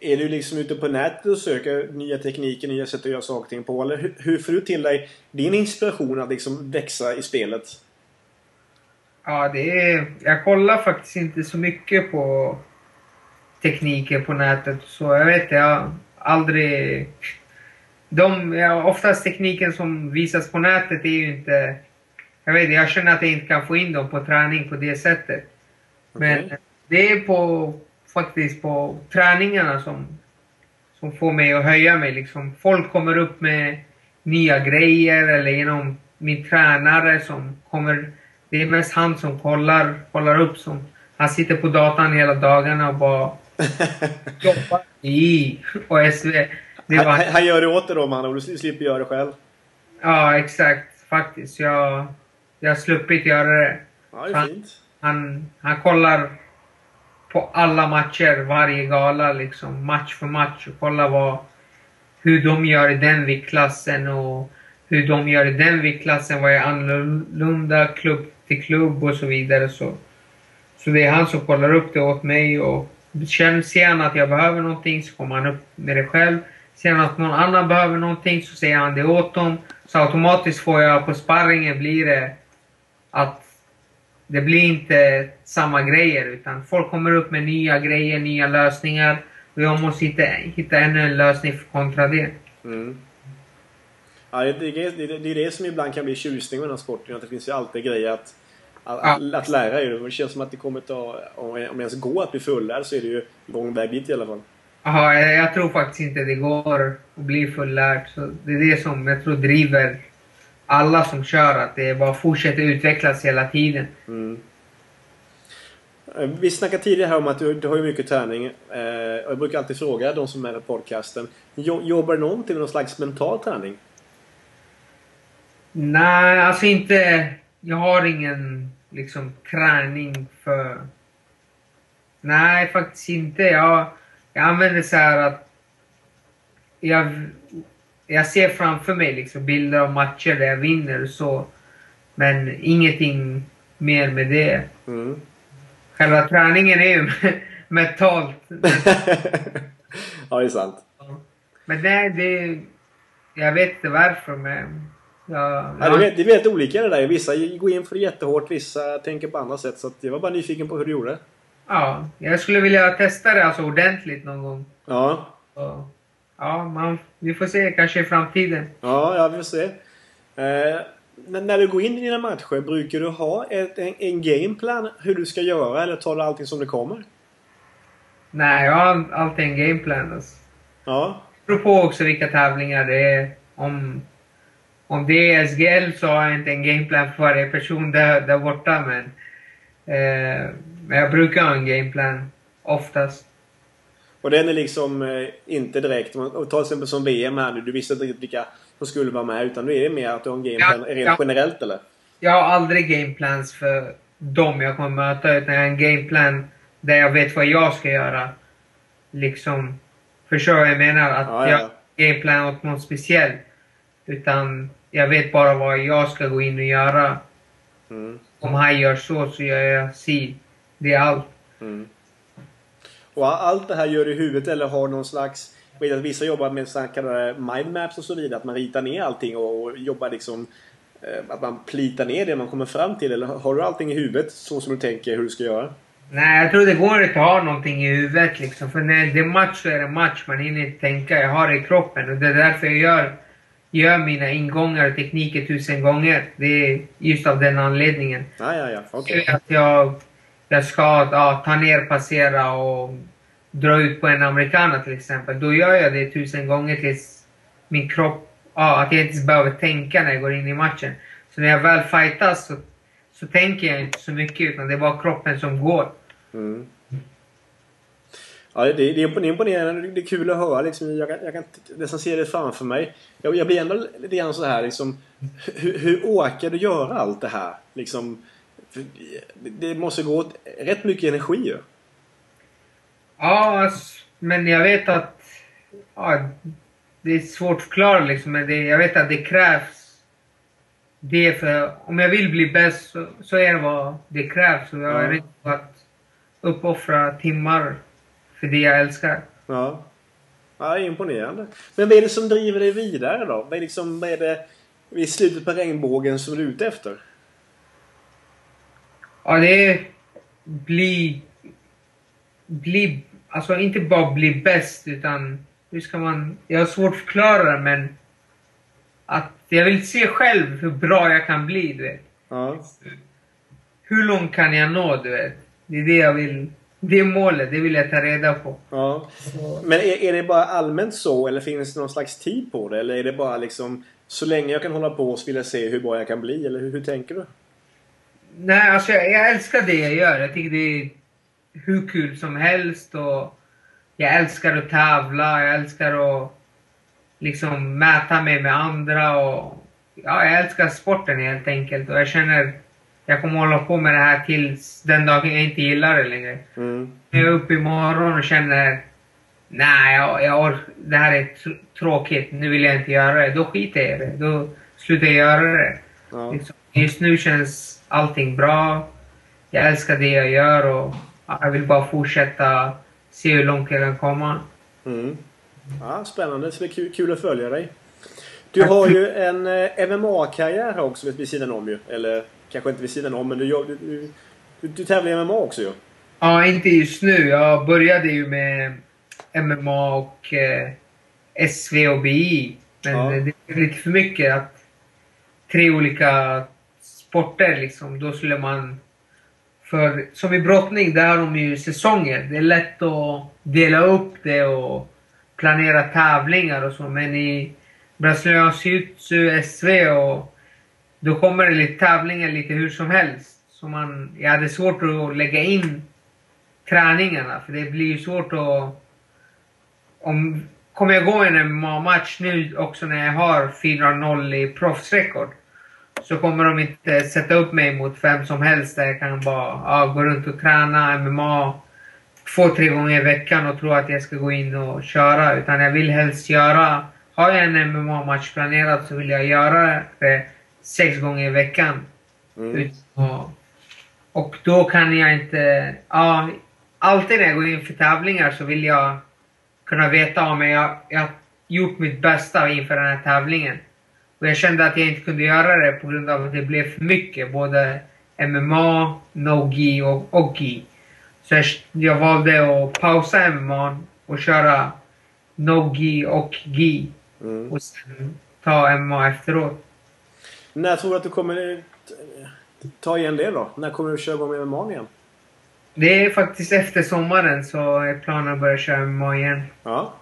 är du liksom ute på nätet och söker nya tekniker, nya sätt att göra saker och ting på? Eller hur, hur får du till dig din inspiration att liksom växa i spelet? Ja, det är... Jag kollar faktiskt inte så mycket på tekniker på nätet. Så jag vet, jag har aldrig... De, ja, oftast tekniken som visas på nätet är ju inte... Jag vet jag känner att jag inte kan få in dem på träning på det sättet. Men okay. det är på, faktiskt på träningarna som, som får mig att höja mig. Liksom. Folk kommer upp med nya grejer eller genom min tränare som kommer det är mest han som kollar, kollar upp som Han sitter på datorn hela dagarna och bara jobbar i. Det var... han, han gör det åt dig då man och du slipper göra det själv? Ja, exakt. Faktiskt. Jag, jag har sluppit göra det. Ja, det är fint. Han, han kollar på alla matcher, varje gala liksom, match för match och kollar vad, hur de gör i den viktklassen och hur de gör i den viktklassen, vad är annorlunda klubb till klubb och så vidare. Så, så det är han som kollar upp det åt mig och känner, ser han att jag behöver någonting så kommer han upp med det själv. Ser han att någon annan behöver någonting så säger han det åt dem. Så automatiskt får jag på sparringen blir det att det blir inte samma grejer utan folk kommer upp med nya grejer, nya lösningar. Och jag måste hitta, hitta ännu en lösning kontra det. Mm. Ja, det, det, det, det är det som ibland kan bli tjusning med den här sporten. Att det finns ju alltid grejer att, att, ja. att lära. Det känns som att det kommer ta, om det ens går att bli fullärd så är det ju lång väg dit i alla fall. Ja, jag tror faktiskt inte det går att bli fullärd. Så det är det som jag tror driver alla som kör. Att det bara fortsätter utvecklas hela tiden. Mm. Vi snackade tidigare här om att du, du har ju mycket träning. Eh, jag brukar alltid fråga de som är med i podcasten. Jobbar du någonting med någon slags mental träning? Nej, alltså inte... Jag har ingen liksom träning för... Nej, faktiskt inte. Jag, jag använder så här att... Jag, jag ser framför mig liksom bilder av matcher där jag vinner så. Men ingenting mer med det. Mm. Själva träningen är ju mentalt. ja, det är sant. Men nej, det... Jag vet inte varför men... Ja, ja. Det, är, det är väldigt olika det där. Vissa går in för det jättehårt, vissa tänker på andra sätt. Så jag var bara nyfiken på hur du gjorde. Ja, jag skulle vilja testa det alltså ordentligt någon gång. Ja. Ja, man, vi får se kanske i framtiden. Ja, ja vi får se. Eh, när du går in i dina matcher, brukar du ha ett, en, en gameplan hur du ska göra eller tar du allting som det kommer? Nej, jag har alltid en gameplan. Alltså. Ja. Det beror på också vilka tävlingar det är. Om om det är SGL så har jag inte en gameplan för varje person där, där borta. Men, eh, men jag brukar ha en gameplan oftast. Och den är liksom eh, inte direkt, om ta till exempel som VM här nu. Du visste inte riktigt vilka som skulle vara med. Utan nu är det mer att du har en gameplan ja, rent ja. generellt eller? Jag har aldrig gameplans för dem jag kommer möta. Utan jag har en gameplan där jag vet vad jag ska göra. Liksom, förstår vad jag menar? Att ja, ja. jag har gameplan åt något speciellt. Utan jag vet bara vad jag ska gå in och göra. Mm. Om han gör så, så gör jag si. Det är allt. Mm. Och allt det här gör du i huvudet eller har någon slags... Jag vet att vissa jobbar med så kallade mindmaps och så vidare. Att man ritar ner allting och jobbar liksom... Eh, att man plitar ner det man kommer fram till. Eller har du allting i huvudet så som du tänker hur du ska göra? Nej, jag tror det går inte att ha någonting i huvudet liksom. För när det är match så är det match. Man hinner inte tänka. Jag har det i kroppen och det är därför jag gör gör mina ingångar och tekniker tusen gånger. Det är just av den anledningen. Ja, ja, ja. Okay. Att jag, jag ska ja, ta ner, passera och dra ut på en americana till exempel. Då gör jag det tusen gånger tills min kropp... Ja, att jag inte behöver tänka när jag går in i matchen. Så när jag väl fightas så, så tänker jag inte så mycket utan det är bara kroppen som går. Mm. Ja, det, det är imponerande. Det är kul att höra. Liksom, jag, kan, jag kan nästan se det framför mig. Jag, jag blir ändå lite grann så här liksom, hur, hur orkar du göra allt det här? Liksom, det måste gå åt rätt mycket energi ju. Ja, men jag vet att... Ja, det är svårt att förklara liksom, men det, jag vet att det krävs det för... Om jag vill bli bäst så, så är det vad det krävs. Och jag är ja. redo att uppoffra timmar för det jag älskar. Ja. Ja, imponerande. Men vad är det som driver dig vidare då? Vad är, liksom, vad är det vid slutet på regnbågen som du är ute efter? Ja, det är bli... Bli... Alltså inte bara bli bäst utan... Hur ska man... Jag har svårt att förklara det men... Att jag vill se själv hur bra jag kan bli, du vet. Ja. Hur långt kan jag nå, du vet? Det är det jag vill det är målet, det vill jag ta reda på. Ja. Men är, är det bara allmänt så eller finns det någon slags tid på det? Eller är det bara liksom så länge jag kan hålla på så vill jag se hur bra jag kan bli? Eller hur, hur tänker du? Nej, alltså jag, jag, älskar det jag gör. Jag tycker det är hur kul som helst och jag älskar att tävla, jag älskar att liksom mäta mig med andra och ja, jag älskar sporten helt enkelt och jag känner jag kommer hålla på med det här tills den dagen jag inte gillar det längre. Mm. Jag är uppe imorgon och känner nej, jag, jag det här är tr- tråkigt, nu vill jag inte göra det. Då skiter jag i det. Då slutar jag göra det. Ja. Liksom, Just nu känns allting bra. Jag älskar det jag gör och ja, jag vill bara fortsätta se hur långt jag kan komma. Mm. Ja, spännande. Det ska bli kul, att följa dig. Du har ju en eh, MMA-karriär också vid sidan om ju. Eller kanske inte vid sidan om, men du, gör- du, du, du, tävlar i MMA också ju. Ja, inte just nu. Jag började ju med MMA och eh, SV och BI. Men Ja. det är lite för mycket att tre olika sporter liksom. Då skulle man... För som i brottning, där har de ju säsonger. Det är lätt att dela upp det och planera tävlingar och så. Men i brasiliansk jiu-jitsu, SV och då kommer det lite tävlingar lite hur som helst. Så man, jag hade svårt att lägga in träningarna. För det blir ju svårt att... Om, kommer jag gå en MMA-match nu också när jag har 4-0 i proffsrekord. Så kommer de inte sätta upp mig mot vem som helst där jag kan bara ja, gå runt och träna MMA två, tre gånger i veckan och tro att jag ska gå in och köra. Utan jag vill helst göra... Har jag en MMA-match planerad så vill jag göra det sex gånger i veckan. Mm. Och, och då kan jag inte... Ja, alltid när jag går in för tävlingar så vill jag kunna veta om jag, jag gjort mitt bästa inför den här tävlingen. Och jag kände att jag inte kunde göra det på grund av att det blev för mycket. Både MMA, no-gi och, och gi. Så jag, jag valde att pausa MMA och köra no-gi och gi. Mm. Och sen ta MMA efteråt. När tror du att du kommer ta igen det då? När kommer du köra igång med MMA igen? Det är faktiskt efter sommaren så är planen att börja köra MMA igen. Ja.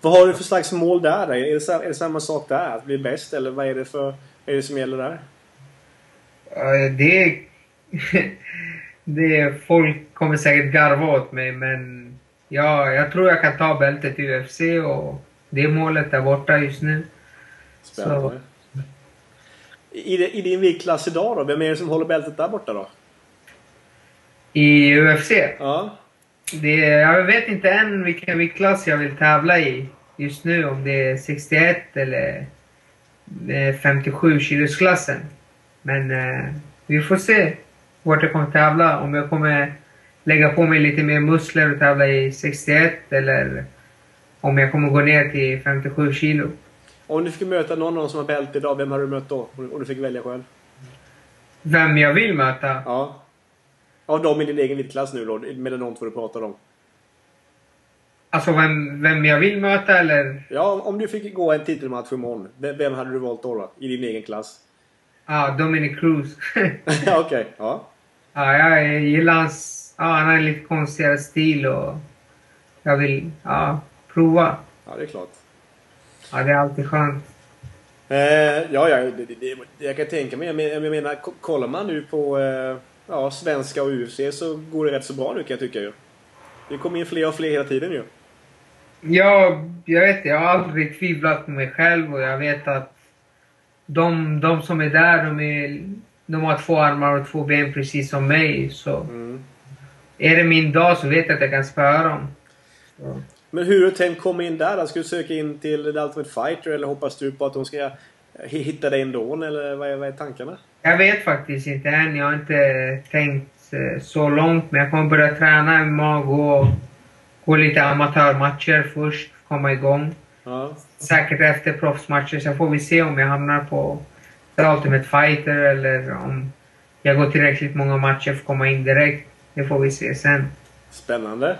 Vad har du för slags mål där? Är det, är det samma sak där? Att bli bäst? Eller vad är det för... Är det som gäller där? Det är... det är... Folk kommer säkert garva åt mig men... Ja, jag tror jag kan ta bältet i UFC och det är målet där borta just nu. Spännande. I, det- I din viktklass idag då? Vem är det som håller bältet där borta då? I UFC? Ja. Det, jag vet inte än vilken viktklass jag vill tävla i just nu. Om det är 61 eller eh, 57 kilosklassen. Men eh, vi får se vart jag kommer tävla. Om jag kommer lägga på mig lite mer muskler och tävla i 61 eller om jag kommer gå ner till 57 kilo. Om du fick möta någon av dem som har bälte idag, vem hade du mött då? Om du fick välja själv? Vem jag vill möta? Ja. Av dem i din egen viktklass nu då, med de två du pratar om. Alltså vem, vem jag vill möta eller? Ja, om du fick gå en titelmatch imorgon. Vem, vem hade du valt då, då? I din egen klass? Ja, Dominic Cruz. Okej, ja. Ja, jag gillar hans... Ja, han har en lite konstigare stil och jag vill ja, prova. Ja, det är klart. Ja, det är alltid skönt. Eh, ja, ja det, det, det, jag kan tänka mig. Jag men- jag menar, ko- kollar man nu på eh, ja, svenska och UFC så går det rätt så bra nu kan jag tycka ju. Det kommer in fler och fler hela tiden ju. Ja, jag vet jag har aldrig tvivlat på mig själv och jag vet att de, de som är där, de, är, de har två armar och två ben precis som mig. Så Mm. är det min dag så vet jag att jag kan spöa dem. Så. Men hur har du tänkt komma in där? Ska du söka in till The Ultimate Fighter eller hoppas du på att de ska hitta dig ändå? Eller vad är, vad är tankarna? Jag vet faktiskt inte än. Jag har inte tänkt eh, så långt. Men jag kommer börja träna MMA, gå, gå lite amatörmatcher först, komma igång. Ja. Säkert efter proffsmatcher. Sen får vi se om jag hamnar på Ultimate Fighter eller om jag går tillräckligt många matcher för att komma in direkt. Det får vi se sen. Spännande.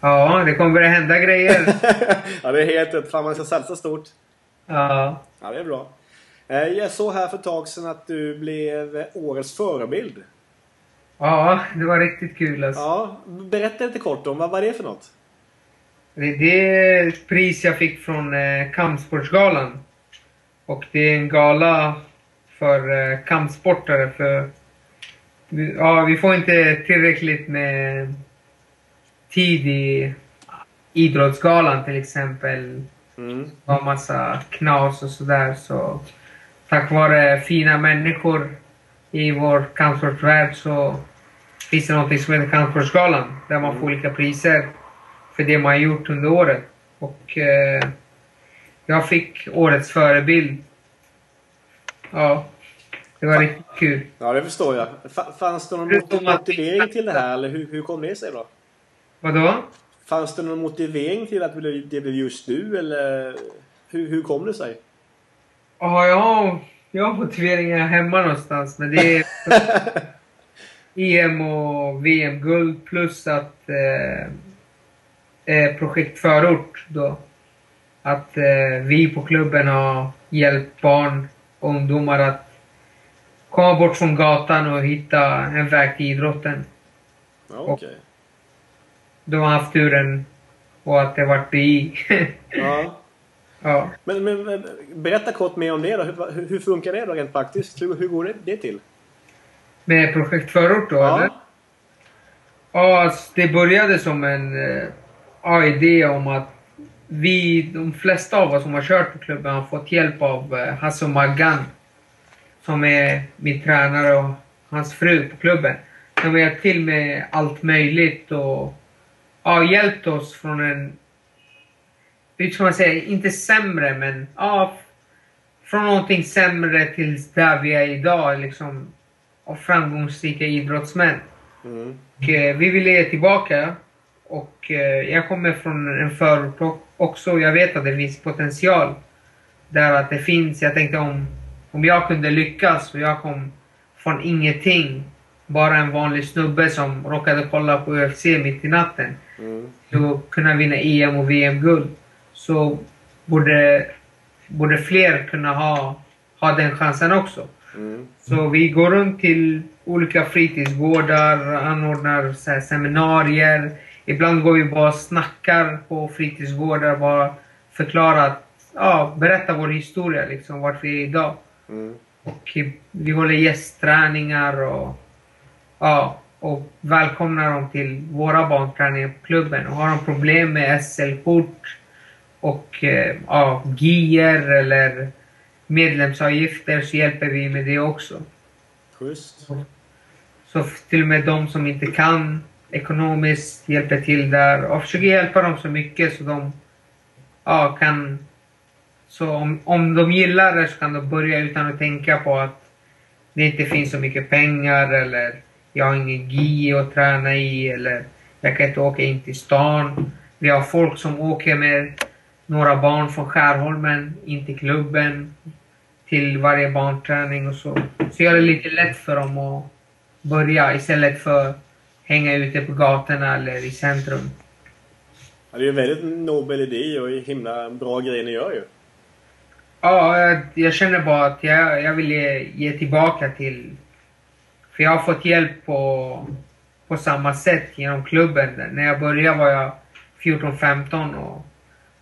Ja, det kommer börja hända grejer. ja, det är helt upp. Fan, man ska satsa stort. Ja. Ja, det är bra. Eh, Jag såg här för ett tag sedan att du blev årets förebild. Ja, det var riktigt kul alltså. Ja, berätta lite kort om vad var det för något? Det, är ett pris jag fick från eh, Kampsportsgalan. Och det är en gala för eh, kampsportare. För ja, vi får inte tillräckligt med tid i Idrottsgalan till exempel. Mm. Det var massa knas och sådär. Så tack vare fina människor i vår kampsportsvärld så finns det något som heter Kampsportsgalan. Där man får olika priser för det man har gjort under året. Och eh, jag fick årets förebild. Ja, det var riktigt kul. Ja, det förstår jag. F- fanns det någon att- motivering till det här? Eller hur, hur kom det sig då? Vadå? Fanns det någon motivering till att det blev just du? Eller hur, hur kom det sig? Ja, jag har, jag har motiveringar hemma någonstans. Men det är EM och VM-guld plus att eh, projekt förort då. Att eh, vi på klubben har hjälpt barn och ungdomar att komma bort från gatan och hitta en väg till idrotten. Ja, Okej. De har haft turen och att det varit BI. Ja. Ja. Men, men, berätta kort mer om det då. Hur, hur, funkar det då rent praktiskt? Hur, hur går det, det till? Med projekt förort då eller? Ja, alltså, det började som en eh, ja, idé om att vi, de flesta av oss som har kört på klubben har fått hjälp av eh, Hasse Maggan. Som är min tränare och hans fru på klubben. De har hjälpt till med allt möjligt och ja, hjälpt oss från en, hur ska man säga, inte sämre men ja, från någonting sämre till där vi är idag liksom. Och framgångsrika idrottsmän. Mm. Och, eh, vi ville ge tillbaka. Och eh, jag kommer från en förort också. Jag vet att det finns potential. Där att det finns. Jag tänkte om, om jag kunde lyckas och jag kom från ingenting. Bara en vanlig snubbe som råkade kolla på UFC mitt i natten. Mm. Då kunna vinna EM och VM-guld. Så borde, borde fler kunna ha, ha den chansen också. Mm. Så vi går runt till olika fritidsgårdar, anordnar så seminarier. Ibland går vi bara och snackar på fritidsgårdar, bara förklarar, ja, berätta vår historia liksom, vart vi är idag. Mm. Och vi håller gästträningar och, ja, och välkomnar dem till våra barnträningar på klubben. Och har de problem med SL-kort och eh, ja, GIR eller medlemsavgifter så hjälper vi med det också. Schysst. Så till och med de som inte kan ekonomiskt hjälper till där och försöker hjälpa dem så mycket så de ja, kan... Så om, om de gillar det så kan de börja utan att tänka på att det inte finns så mycket pengar eller jag har ingen GI att träna i eller jag kan inte åka in till stan. Vi har folk som åker med några barn från Skärholmen in till klubben till varje barnträning och så. Så gör det lite lätt för dem att börja istället för att hänga ute på gatorna eller i centrum. Ja, det är en väldigt nobel idé och en himla bra grej ni gör ju. Ja, jag, jag känner bara att jag, jag vill ge, ge tillbaka till... För jag har fått hjälp på, på samma sätt genom klubben. När jag började var jag 14-15 och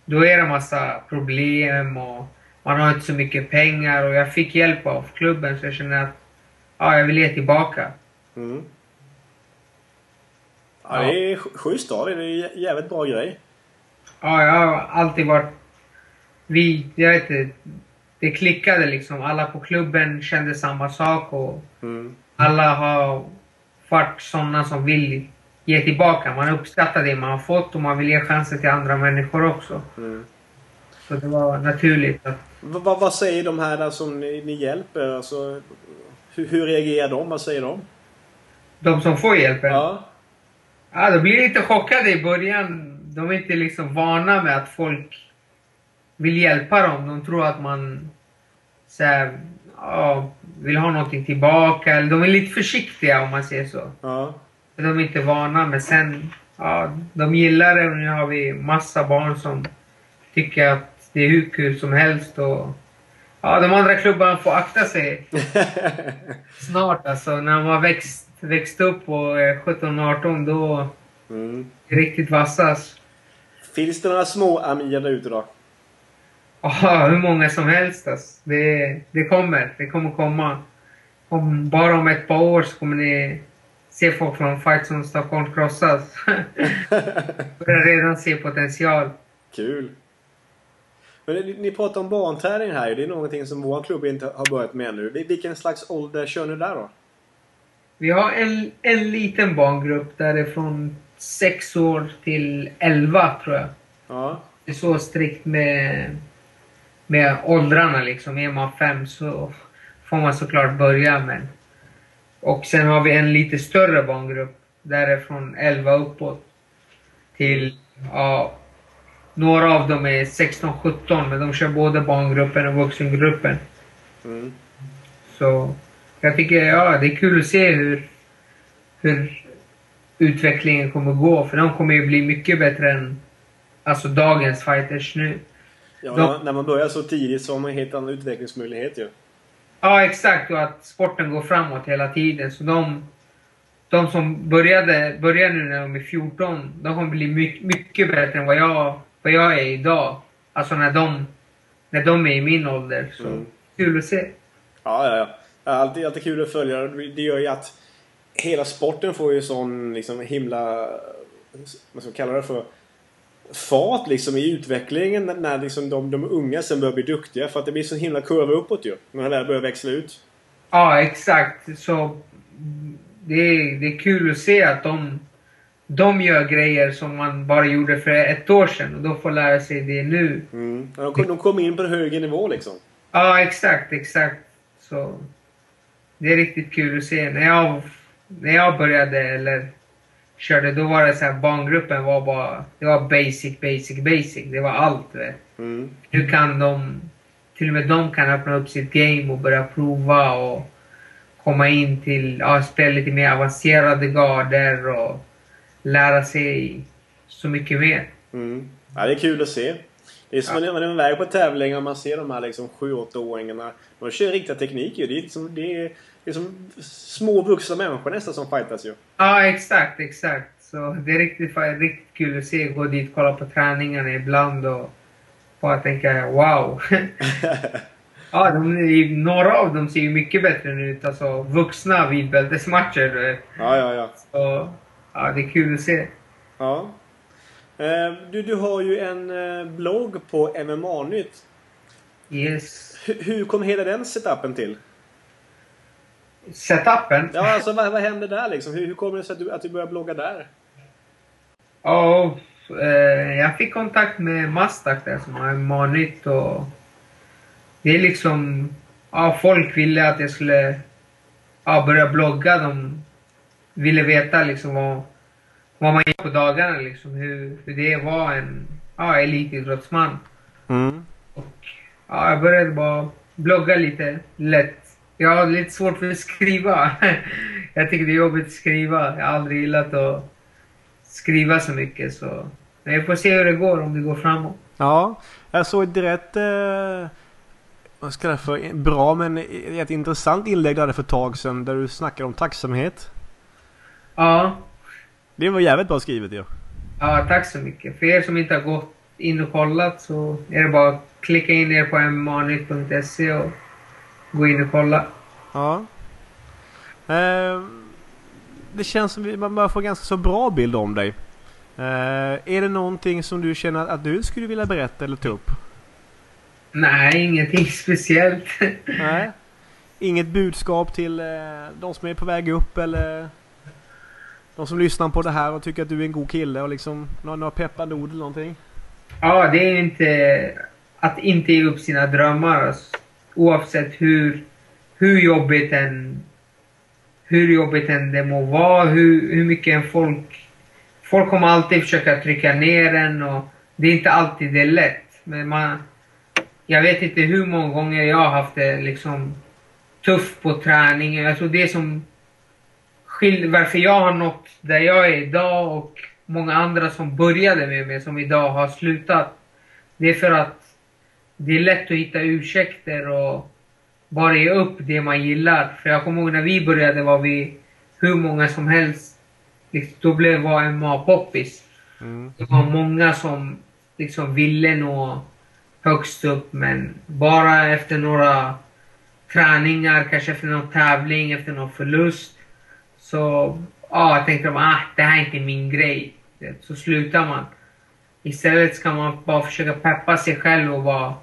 då är det massa problem och man har inte så mycket pengar och jag fick hjälp av klubben så jag känner att ja, jag vill ge tillbaka. Mm. Ja, det är sch- schysst då. Det är en jä- jävligt bra grej. Ja, jag har alltid varit... Vi, jag vet inte, det klickade liksom. Alla på klubben kände samma sak och Mm. alla har varit sådana som vill ge tillbaka. Man uppskattar det man har fått och man vill ge chansen till andra människor också. Mm. Så det var naturligt att... Vad- vad säger de här som ni, ni hjälper? Alltså, hur, hur reagerar de? Vad säger de? De som får hjälpen, ja. Ja. de blir lite chockade i början. De är inte liksom vana med att folk vill hjälpa dem. De tror att man så här, ja, vill ha någonting tillbaka. Eller de är lite försiktiga om man säger så. Ja. De är inte vana men sen, ja, de gillar det nu har vi massa barn som tycker att det är hur kul som helst och ja, de andra klubbarna får akta sig snart alltså. När de har växt, växt upp och är 17-18 då mm. är riktigt vassas. Finns det några små Amir där ute då? Ja, hur många som helst alltså. det, det kommer, det kommer komma. Om, bara om ett par år så kommer ni se folk från Fight som Stockholm krossas. Börjar redan se potential. Kul! Men ni, ni pratar om barnträning här. Det är någonting som vår klubb inte har börjat med ännu. Vilken slags ålder kör ni där då? Vi har en, en liten barngrupp där det är från 6 år till 11 tror jag. Ja. Det är så strikt med, med åldrarna liksom. Är man fem så får man såklart börja men... Och sen har vi en lite större barngrupp. Där är från 11 uppåt. Till, ja... Några av dem är 16-17 men de kör både barngruppen och vuxengruppen. Mm. Så jag tycker ja, det är kul att se hur, hur utvecklingen kommer gå. För de kommer ju bli mycket bättre än alltså, dagens fighters nu. Ja, De- när, man börjar så tidigt så har man helt annan utvecklingsmöjlighet ju. Ja, exakt. Och att sporten går framåt hela tiden. Så de, de som började, började nu när de är 14, de kommer bli mycket, mycket bättre än vad jag, vad jag är idag. Alltså när de, när de är i min ålder. Så Mm. kul att se. Ja, ja, ja. Alltid, alltid kul att följa. Det gör ju att hela sporten får ju sån liksom himla... Vad ska man kalla det för? Fart liksom i utvecklingen när- liksom de, de unga sen börjar bli duktiga. För att det blir så himla kurva uppåt ju. När det börjar växla ut. Ja, exakt. Så det är, det är kul att se att de, de gör grejer som man bara gjorde för ett år sedan och de får lära sig det nu. Mm. Ja, De, de kommer in på en högre nivå liksom. Ja, exakt, exakt. Så det är riktigt kul att se. När jag, när jag började eller körde, då var det så här, barngruppen var bara, det var basic, basic, basic. Det var allt. Vet. Mm. Nu kan de, till och med de kan öppna upp sitt game och börja prova och komma in till, ja, spela lite mer avancerade garder och lära sig så mycket mer. Mm. Ja, det är kul att se. Det är som när man är iväg på tävlingar och man ser de här liksom 7-8-åringarna. De kör riktiga tekniker. Det är, liksom, det är, det är som små vuxna människor nästan som fightas ju. Ja, exakt, exakt. Så det är riktigt, riktigt kul att se. Gå dit, kolla på träningarna ibland och bara tänka wow. ja, de, några av dem ser ju mycket bättre ut. Alltså vuxna vitbältesmatcher. ja, ja, ja. Så ja, det är kul att se. ja. Eh, Du, du har ju en eh, blogg på MMA-nytt. Yes. Hur, hur kom hela den setupen till? Setupen? Ja, alltså vad, vad hände där liksom? Hur, hur kommer det sig att du, att du började blogga där? Ja, eh, jag fick kontakt med Mastak där som har Manigt och det är liksom, ja folk ville att jag skulle ja, börja blogga. De ville veta liksom vad, vad man gör på dagarna liksom. Hur, hur det var en ja, elitidrottsman. Mm. Ja, jag började bara blogga lite lätt. Jag har lite svårt för att skriva. jag tycker det är jobbigt att skriva. Jag har aldrig gillat att skriva så mycket. Så. Men jag får se hur det går, om det går framåt. Ja, jag såg ett rätt... Eh, vad ska jag för? Bra men ett intressant inlägg du hade för ett tag sedan där du snackade om tacksamhet. Ja, Det var jävligt bra skrivet ju. ja, tack så mycket. För er som inte har gått in och kollat så är det bara att klicka in er på mmanytt.se och gå in och kolla. Ja. Eh, det känns som vi man börjar få ganska så bra bild om dig. Eh, är det någonting som du känner att du skulle vilja berätta eller ta upp? Nej, ingenting speciellt. Nej. Inget budskap till eh, de som är på väg upp eller de som lyssnar på det här och tycker att du är en god kille och liksom några, några peppande ord eller någonting? Ja, det är inte att inte ge upp sina drömmar. Oavsett hur, hur jobbigt en hur jobbigt än det må vara, hur, hur mycket en folk... Folk kommer alltid försöka trycka ner en och det är inte alltid det är lätt. Men man... Jag vet inte hur många gånger jag har haft det liksom tufft på träningen. Jag tror det som skil, varför jag har nått där jag är idag och många andra som började med mig som idag har slutat. Det är för att det är lätt att hitta ursäkter och bara ge upp det man gillar. För jag kommer ihåg när vi började var vi hur många som helst. Liksom, då blev var MMA poppis. Mm. Det var många som liksom ville nå högst upp men bara efter några träningar, kanske efter någon tävling, efter någon förlust. Så ja, jag tänkte ah, det här är inte min grej. Så slutar man. Istället ska man bara försöka peppa sig själv och bara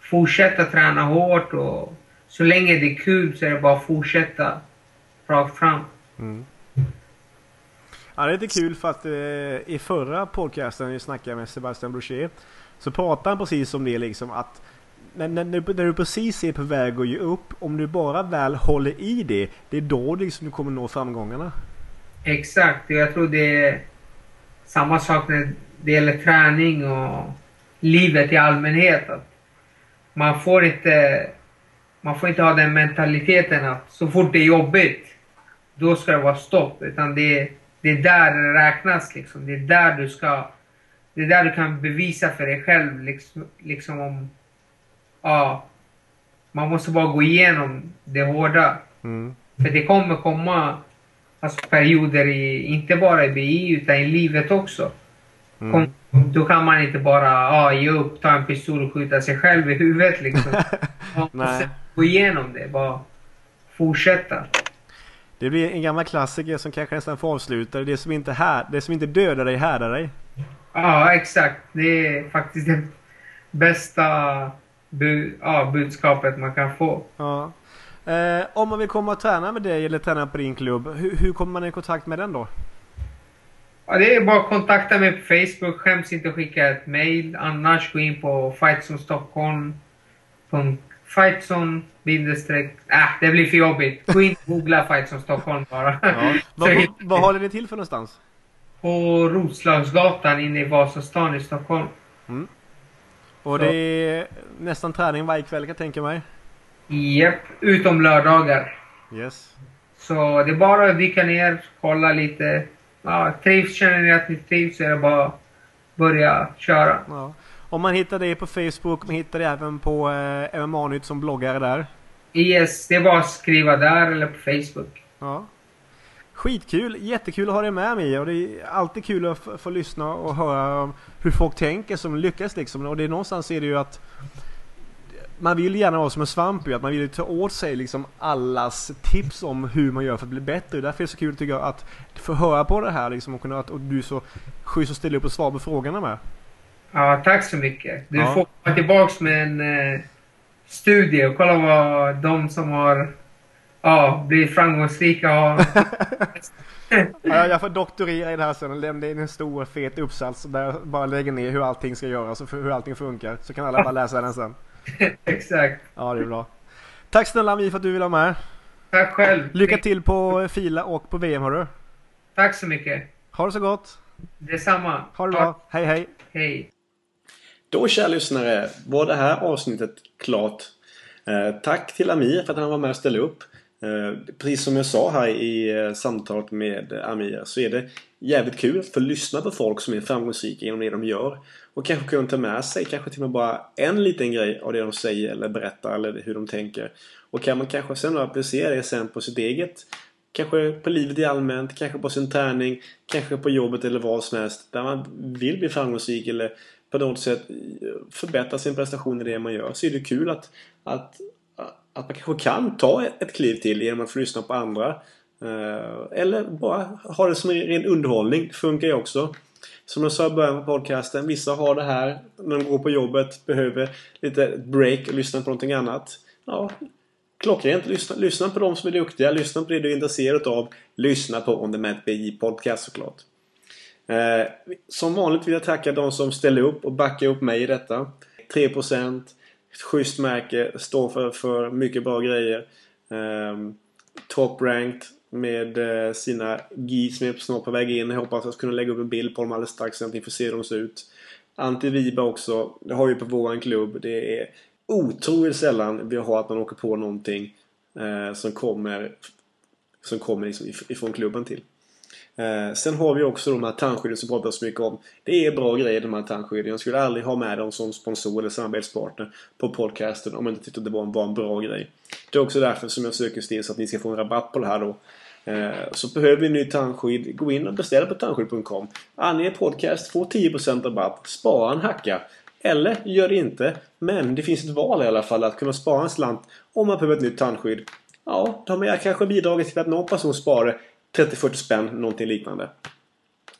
fortsätta träna hårt. Och så länge det är kul så är det bara att fortsätta rakt fram. Mm. Ja, det är lite kul för att eh, i förra podcasten vi snackade med Sebastian Brochet så pratade han precis om det liksom att när, när, när, du precis är på väg att ge upp, om du bara väl håller i det, det är då liksom du kommer nå framgångarna. Exakt, jag tror det är samma sak när det gäller träning och livet i allmänhet. Att man får inte man får inte ha den mentaliteten att så fort det är jobbigt, då ska det vara stopp. Utan det, det är där det räknas liksom. Det är där du ska... Det är där du kan bevisa för dig själv liksom, liksom om... Ja. Man måste bara gå igenom det hårda. Mm. För det kommer komma alltså, perioder, i, inte bara i BI utan i livet också. Mm. Kom, då kan man inte bara ah, ge upp, ta en pistol och skjuta sig själv i huvudet liksom. Man måste gå igenom det, bara fortsätta. Det blir en gammal klassiker som kanske nästan får avsluta. Det som inte, här, det som inte dödar dig härdar dig. Ja, exakt. Det är faktiskt det bästa bu ja, budskapet man kan få. Ja. Eh, om man vill komma och träna med dig eller träna på din klubb, hur, hur kommer man i kontakt med den då? Ja, det är bara att kontakta mig på Facebook. Skäms inte att skicka ett mail. Annars gå in på fightsonstockholm.com Fightson bindestreck... Äh, det blir för jobbigt. Gå in och googla Fightson Stockholm bara. Ja. Vad, vad håller ni till för någonstans? På Roslagsgatan inne i Vasastan i Stockholm. Mm. Och det är nästan träning varje kväll kan jag tänka mig? Japp, utom lördagar. Yes. Så det är bara att dyka ner, kolla lite. Ja, trivs, känner ni att ni trivs så är det bara att börja köra. Ja. Om man hittar det på Facebook, man hittar det även på eh, MMA-nytt som bloggare där. Yes, det är bara att skriva där eller på Facebook. Ja. Skitkul! Jättekul att ha dig med mig och det är alltid kul att få lyssna och höra hur folk tänker som lyckas liksom. Och det är någonstans är det ju att man vill gärna vara som en svamp att man vill ta åt sig liksom allas tips om hur man gör för att bli bättre. Därför är det så kul tycker jag att få höra på det här liksom och, kunna, och du så schysst att ställa upp och svara på frågorna med. Ja, tack så mycket. Du ja. får komma tillbaks med en eh, studie och kolla vad de som har ja, blivit framgångsrika har. ja, jag får doktorera i det här sen och lämna in en stor fet uppsats där jag bara lägger ner hur allting ska göras och hur allting funkar. Så kan alla bara läsa den sen. Exakt. Ja, det är bra. Tack snälla Ami för att du ville vara med. Tack själv. Lycka till på Fila och på VM hörru. Tack så mycket. Ha det så gott. Detsamma. Ha det bra. Hej hej. Hej. Då kära lyssnare var det här avsnittet klart. Eh, tack till Amir för att han var med och ställde upp. Eh, precis som jag sa här i eh, samtalet med eh, Amir så är det jävligt kul att få lyssna på folk som är framgångsrika genom det de gör. Och kanske kunna ta med sig kanske till och med bara en liten grej av det de säger eller berättar eller hur de tänker. Och kan man kanske sen applicera det sen på sitt eget Kanske på livet i allmänt, kanske på sin träning, kanske på jobbet eller vad som helst. Där man vill bli framgångsrik eller på något sätt förbättra sin prestation i det man gör så är det kul att, att, att man kanske kan ta ett kliv till genom att få lyssna på andra. Eh, eller bara ha det som ren underhållning. Det funkar ju också. Som jag sa i början på podcasten. Vissa har det här när de går på jobbet. Behöver lite break och lyssna på någonting annat. Ja, Klockrent. Lyssna, lyssna på de som är duktiga. Lyssna på det du är intresserad av. Lyssna på On The Mat BJ Podcast såklart. Eh, som vanligt vill jag tacka de som ställer upp och backar upp mig i detta. 3% Schysst märke. Står för, för mycket bra grejer. Um, top ranked med eh, sina GI som är snart på väg in. Jag hoppas att kunna lägga upp en bild på dem alldeles strax så att ni får se hur de ser ut. Antiviba också. Det har vi på våran klubb. Det är otroligt sällan vi har att man åker på någonting eh, som kommer som kommer liksom ifrån klubben till. Eh, sen har vi också de här tandskydden som pratas så mycket om. Det är bra grejer de här tandskydden. Jag skulle aldrig ha med dem som sponsor eller samarbetspartner på podcasten om jag inte tyckte det var en, var en bra grej. Det är också därför som jag söker stil så att ni ska få en rabatt på det här då. Eh, så behöver vi ny tandskydd, gå in och beställ på tandskydd.com. Ange podcast, få 10% rabatt, spara en hacka. Eller gör det inte. Men det finns ett val i alla fall att kunna spara en slant om man behöver ett nytt tandskydd. Ja, då har jag kanske bidragit till att någon person sparar 30-40 spänn, någonting liknande.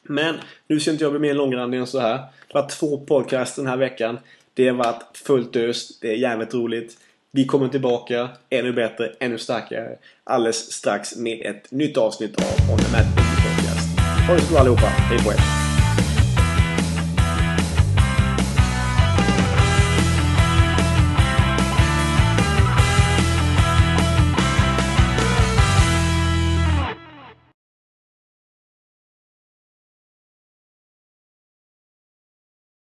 Men nu ska inte jag bli mer långrandig än så här. Det var två podcast den här veckan. Det har varit fullt ös. Det är jävligt roligt. Vi kommer tillbaka ännu bättre, ännu starkare alldeles strax med ett nytt avsnitt av On the Mad Podcast. Ha det så bra allihopa. Hej på er!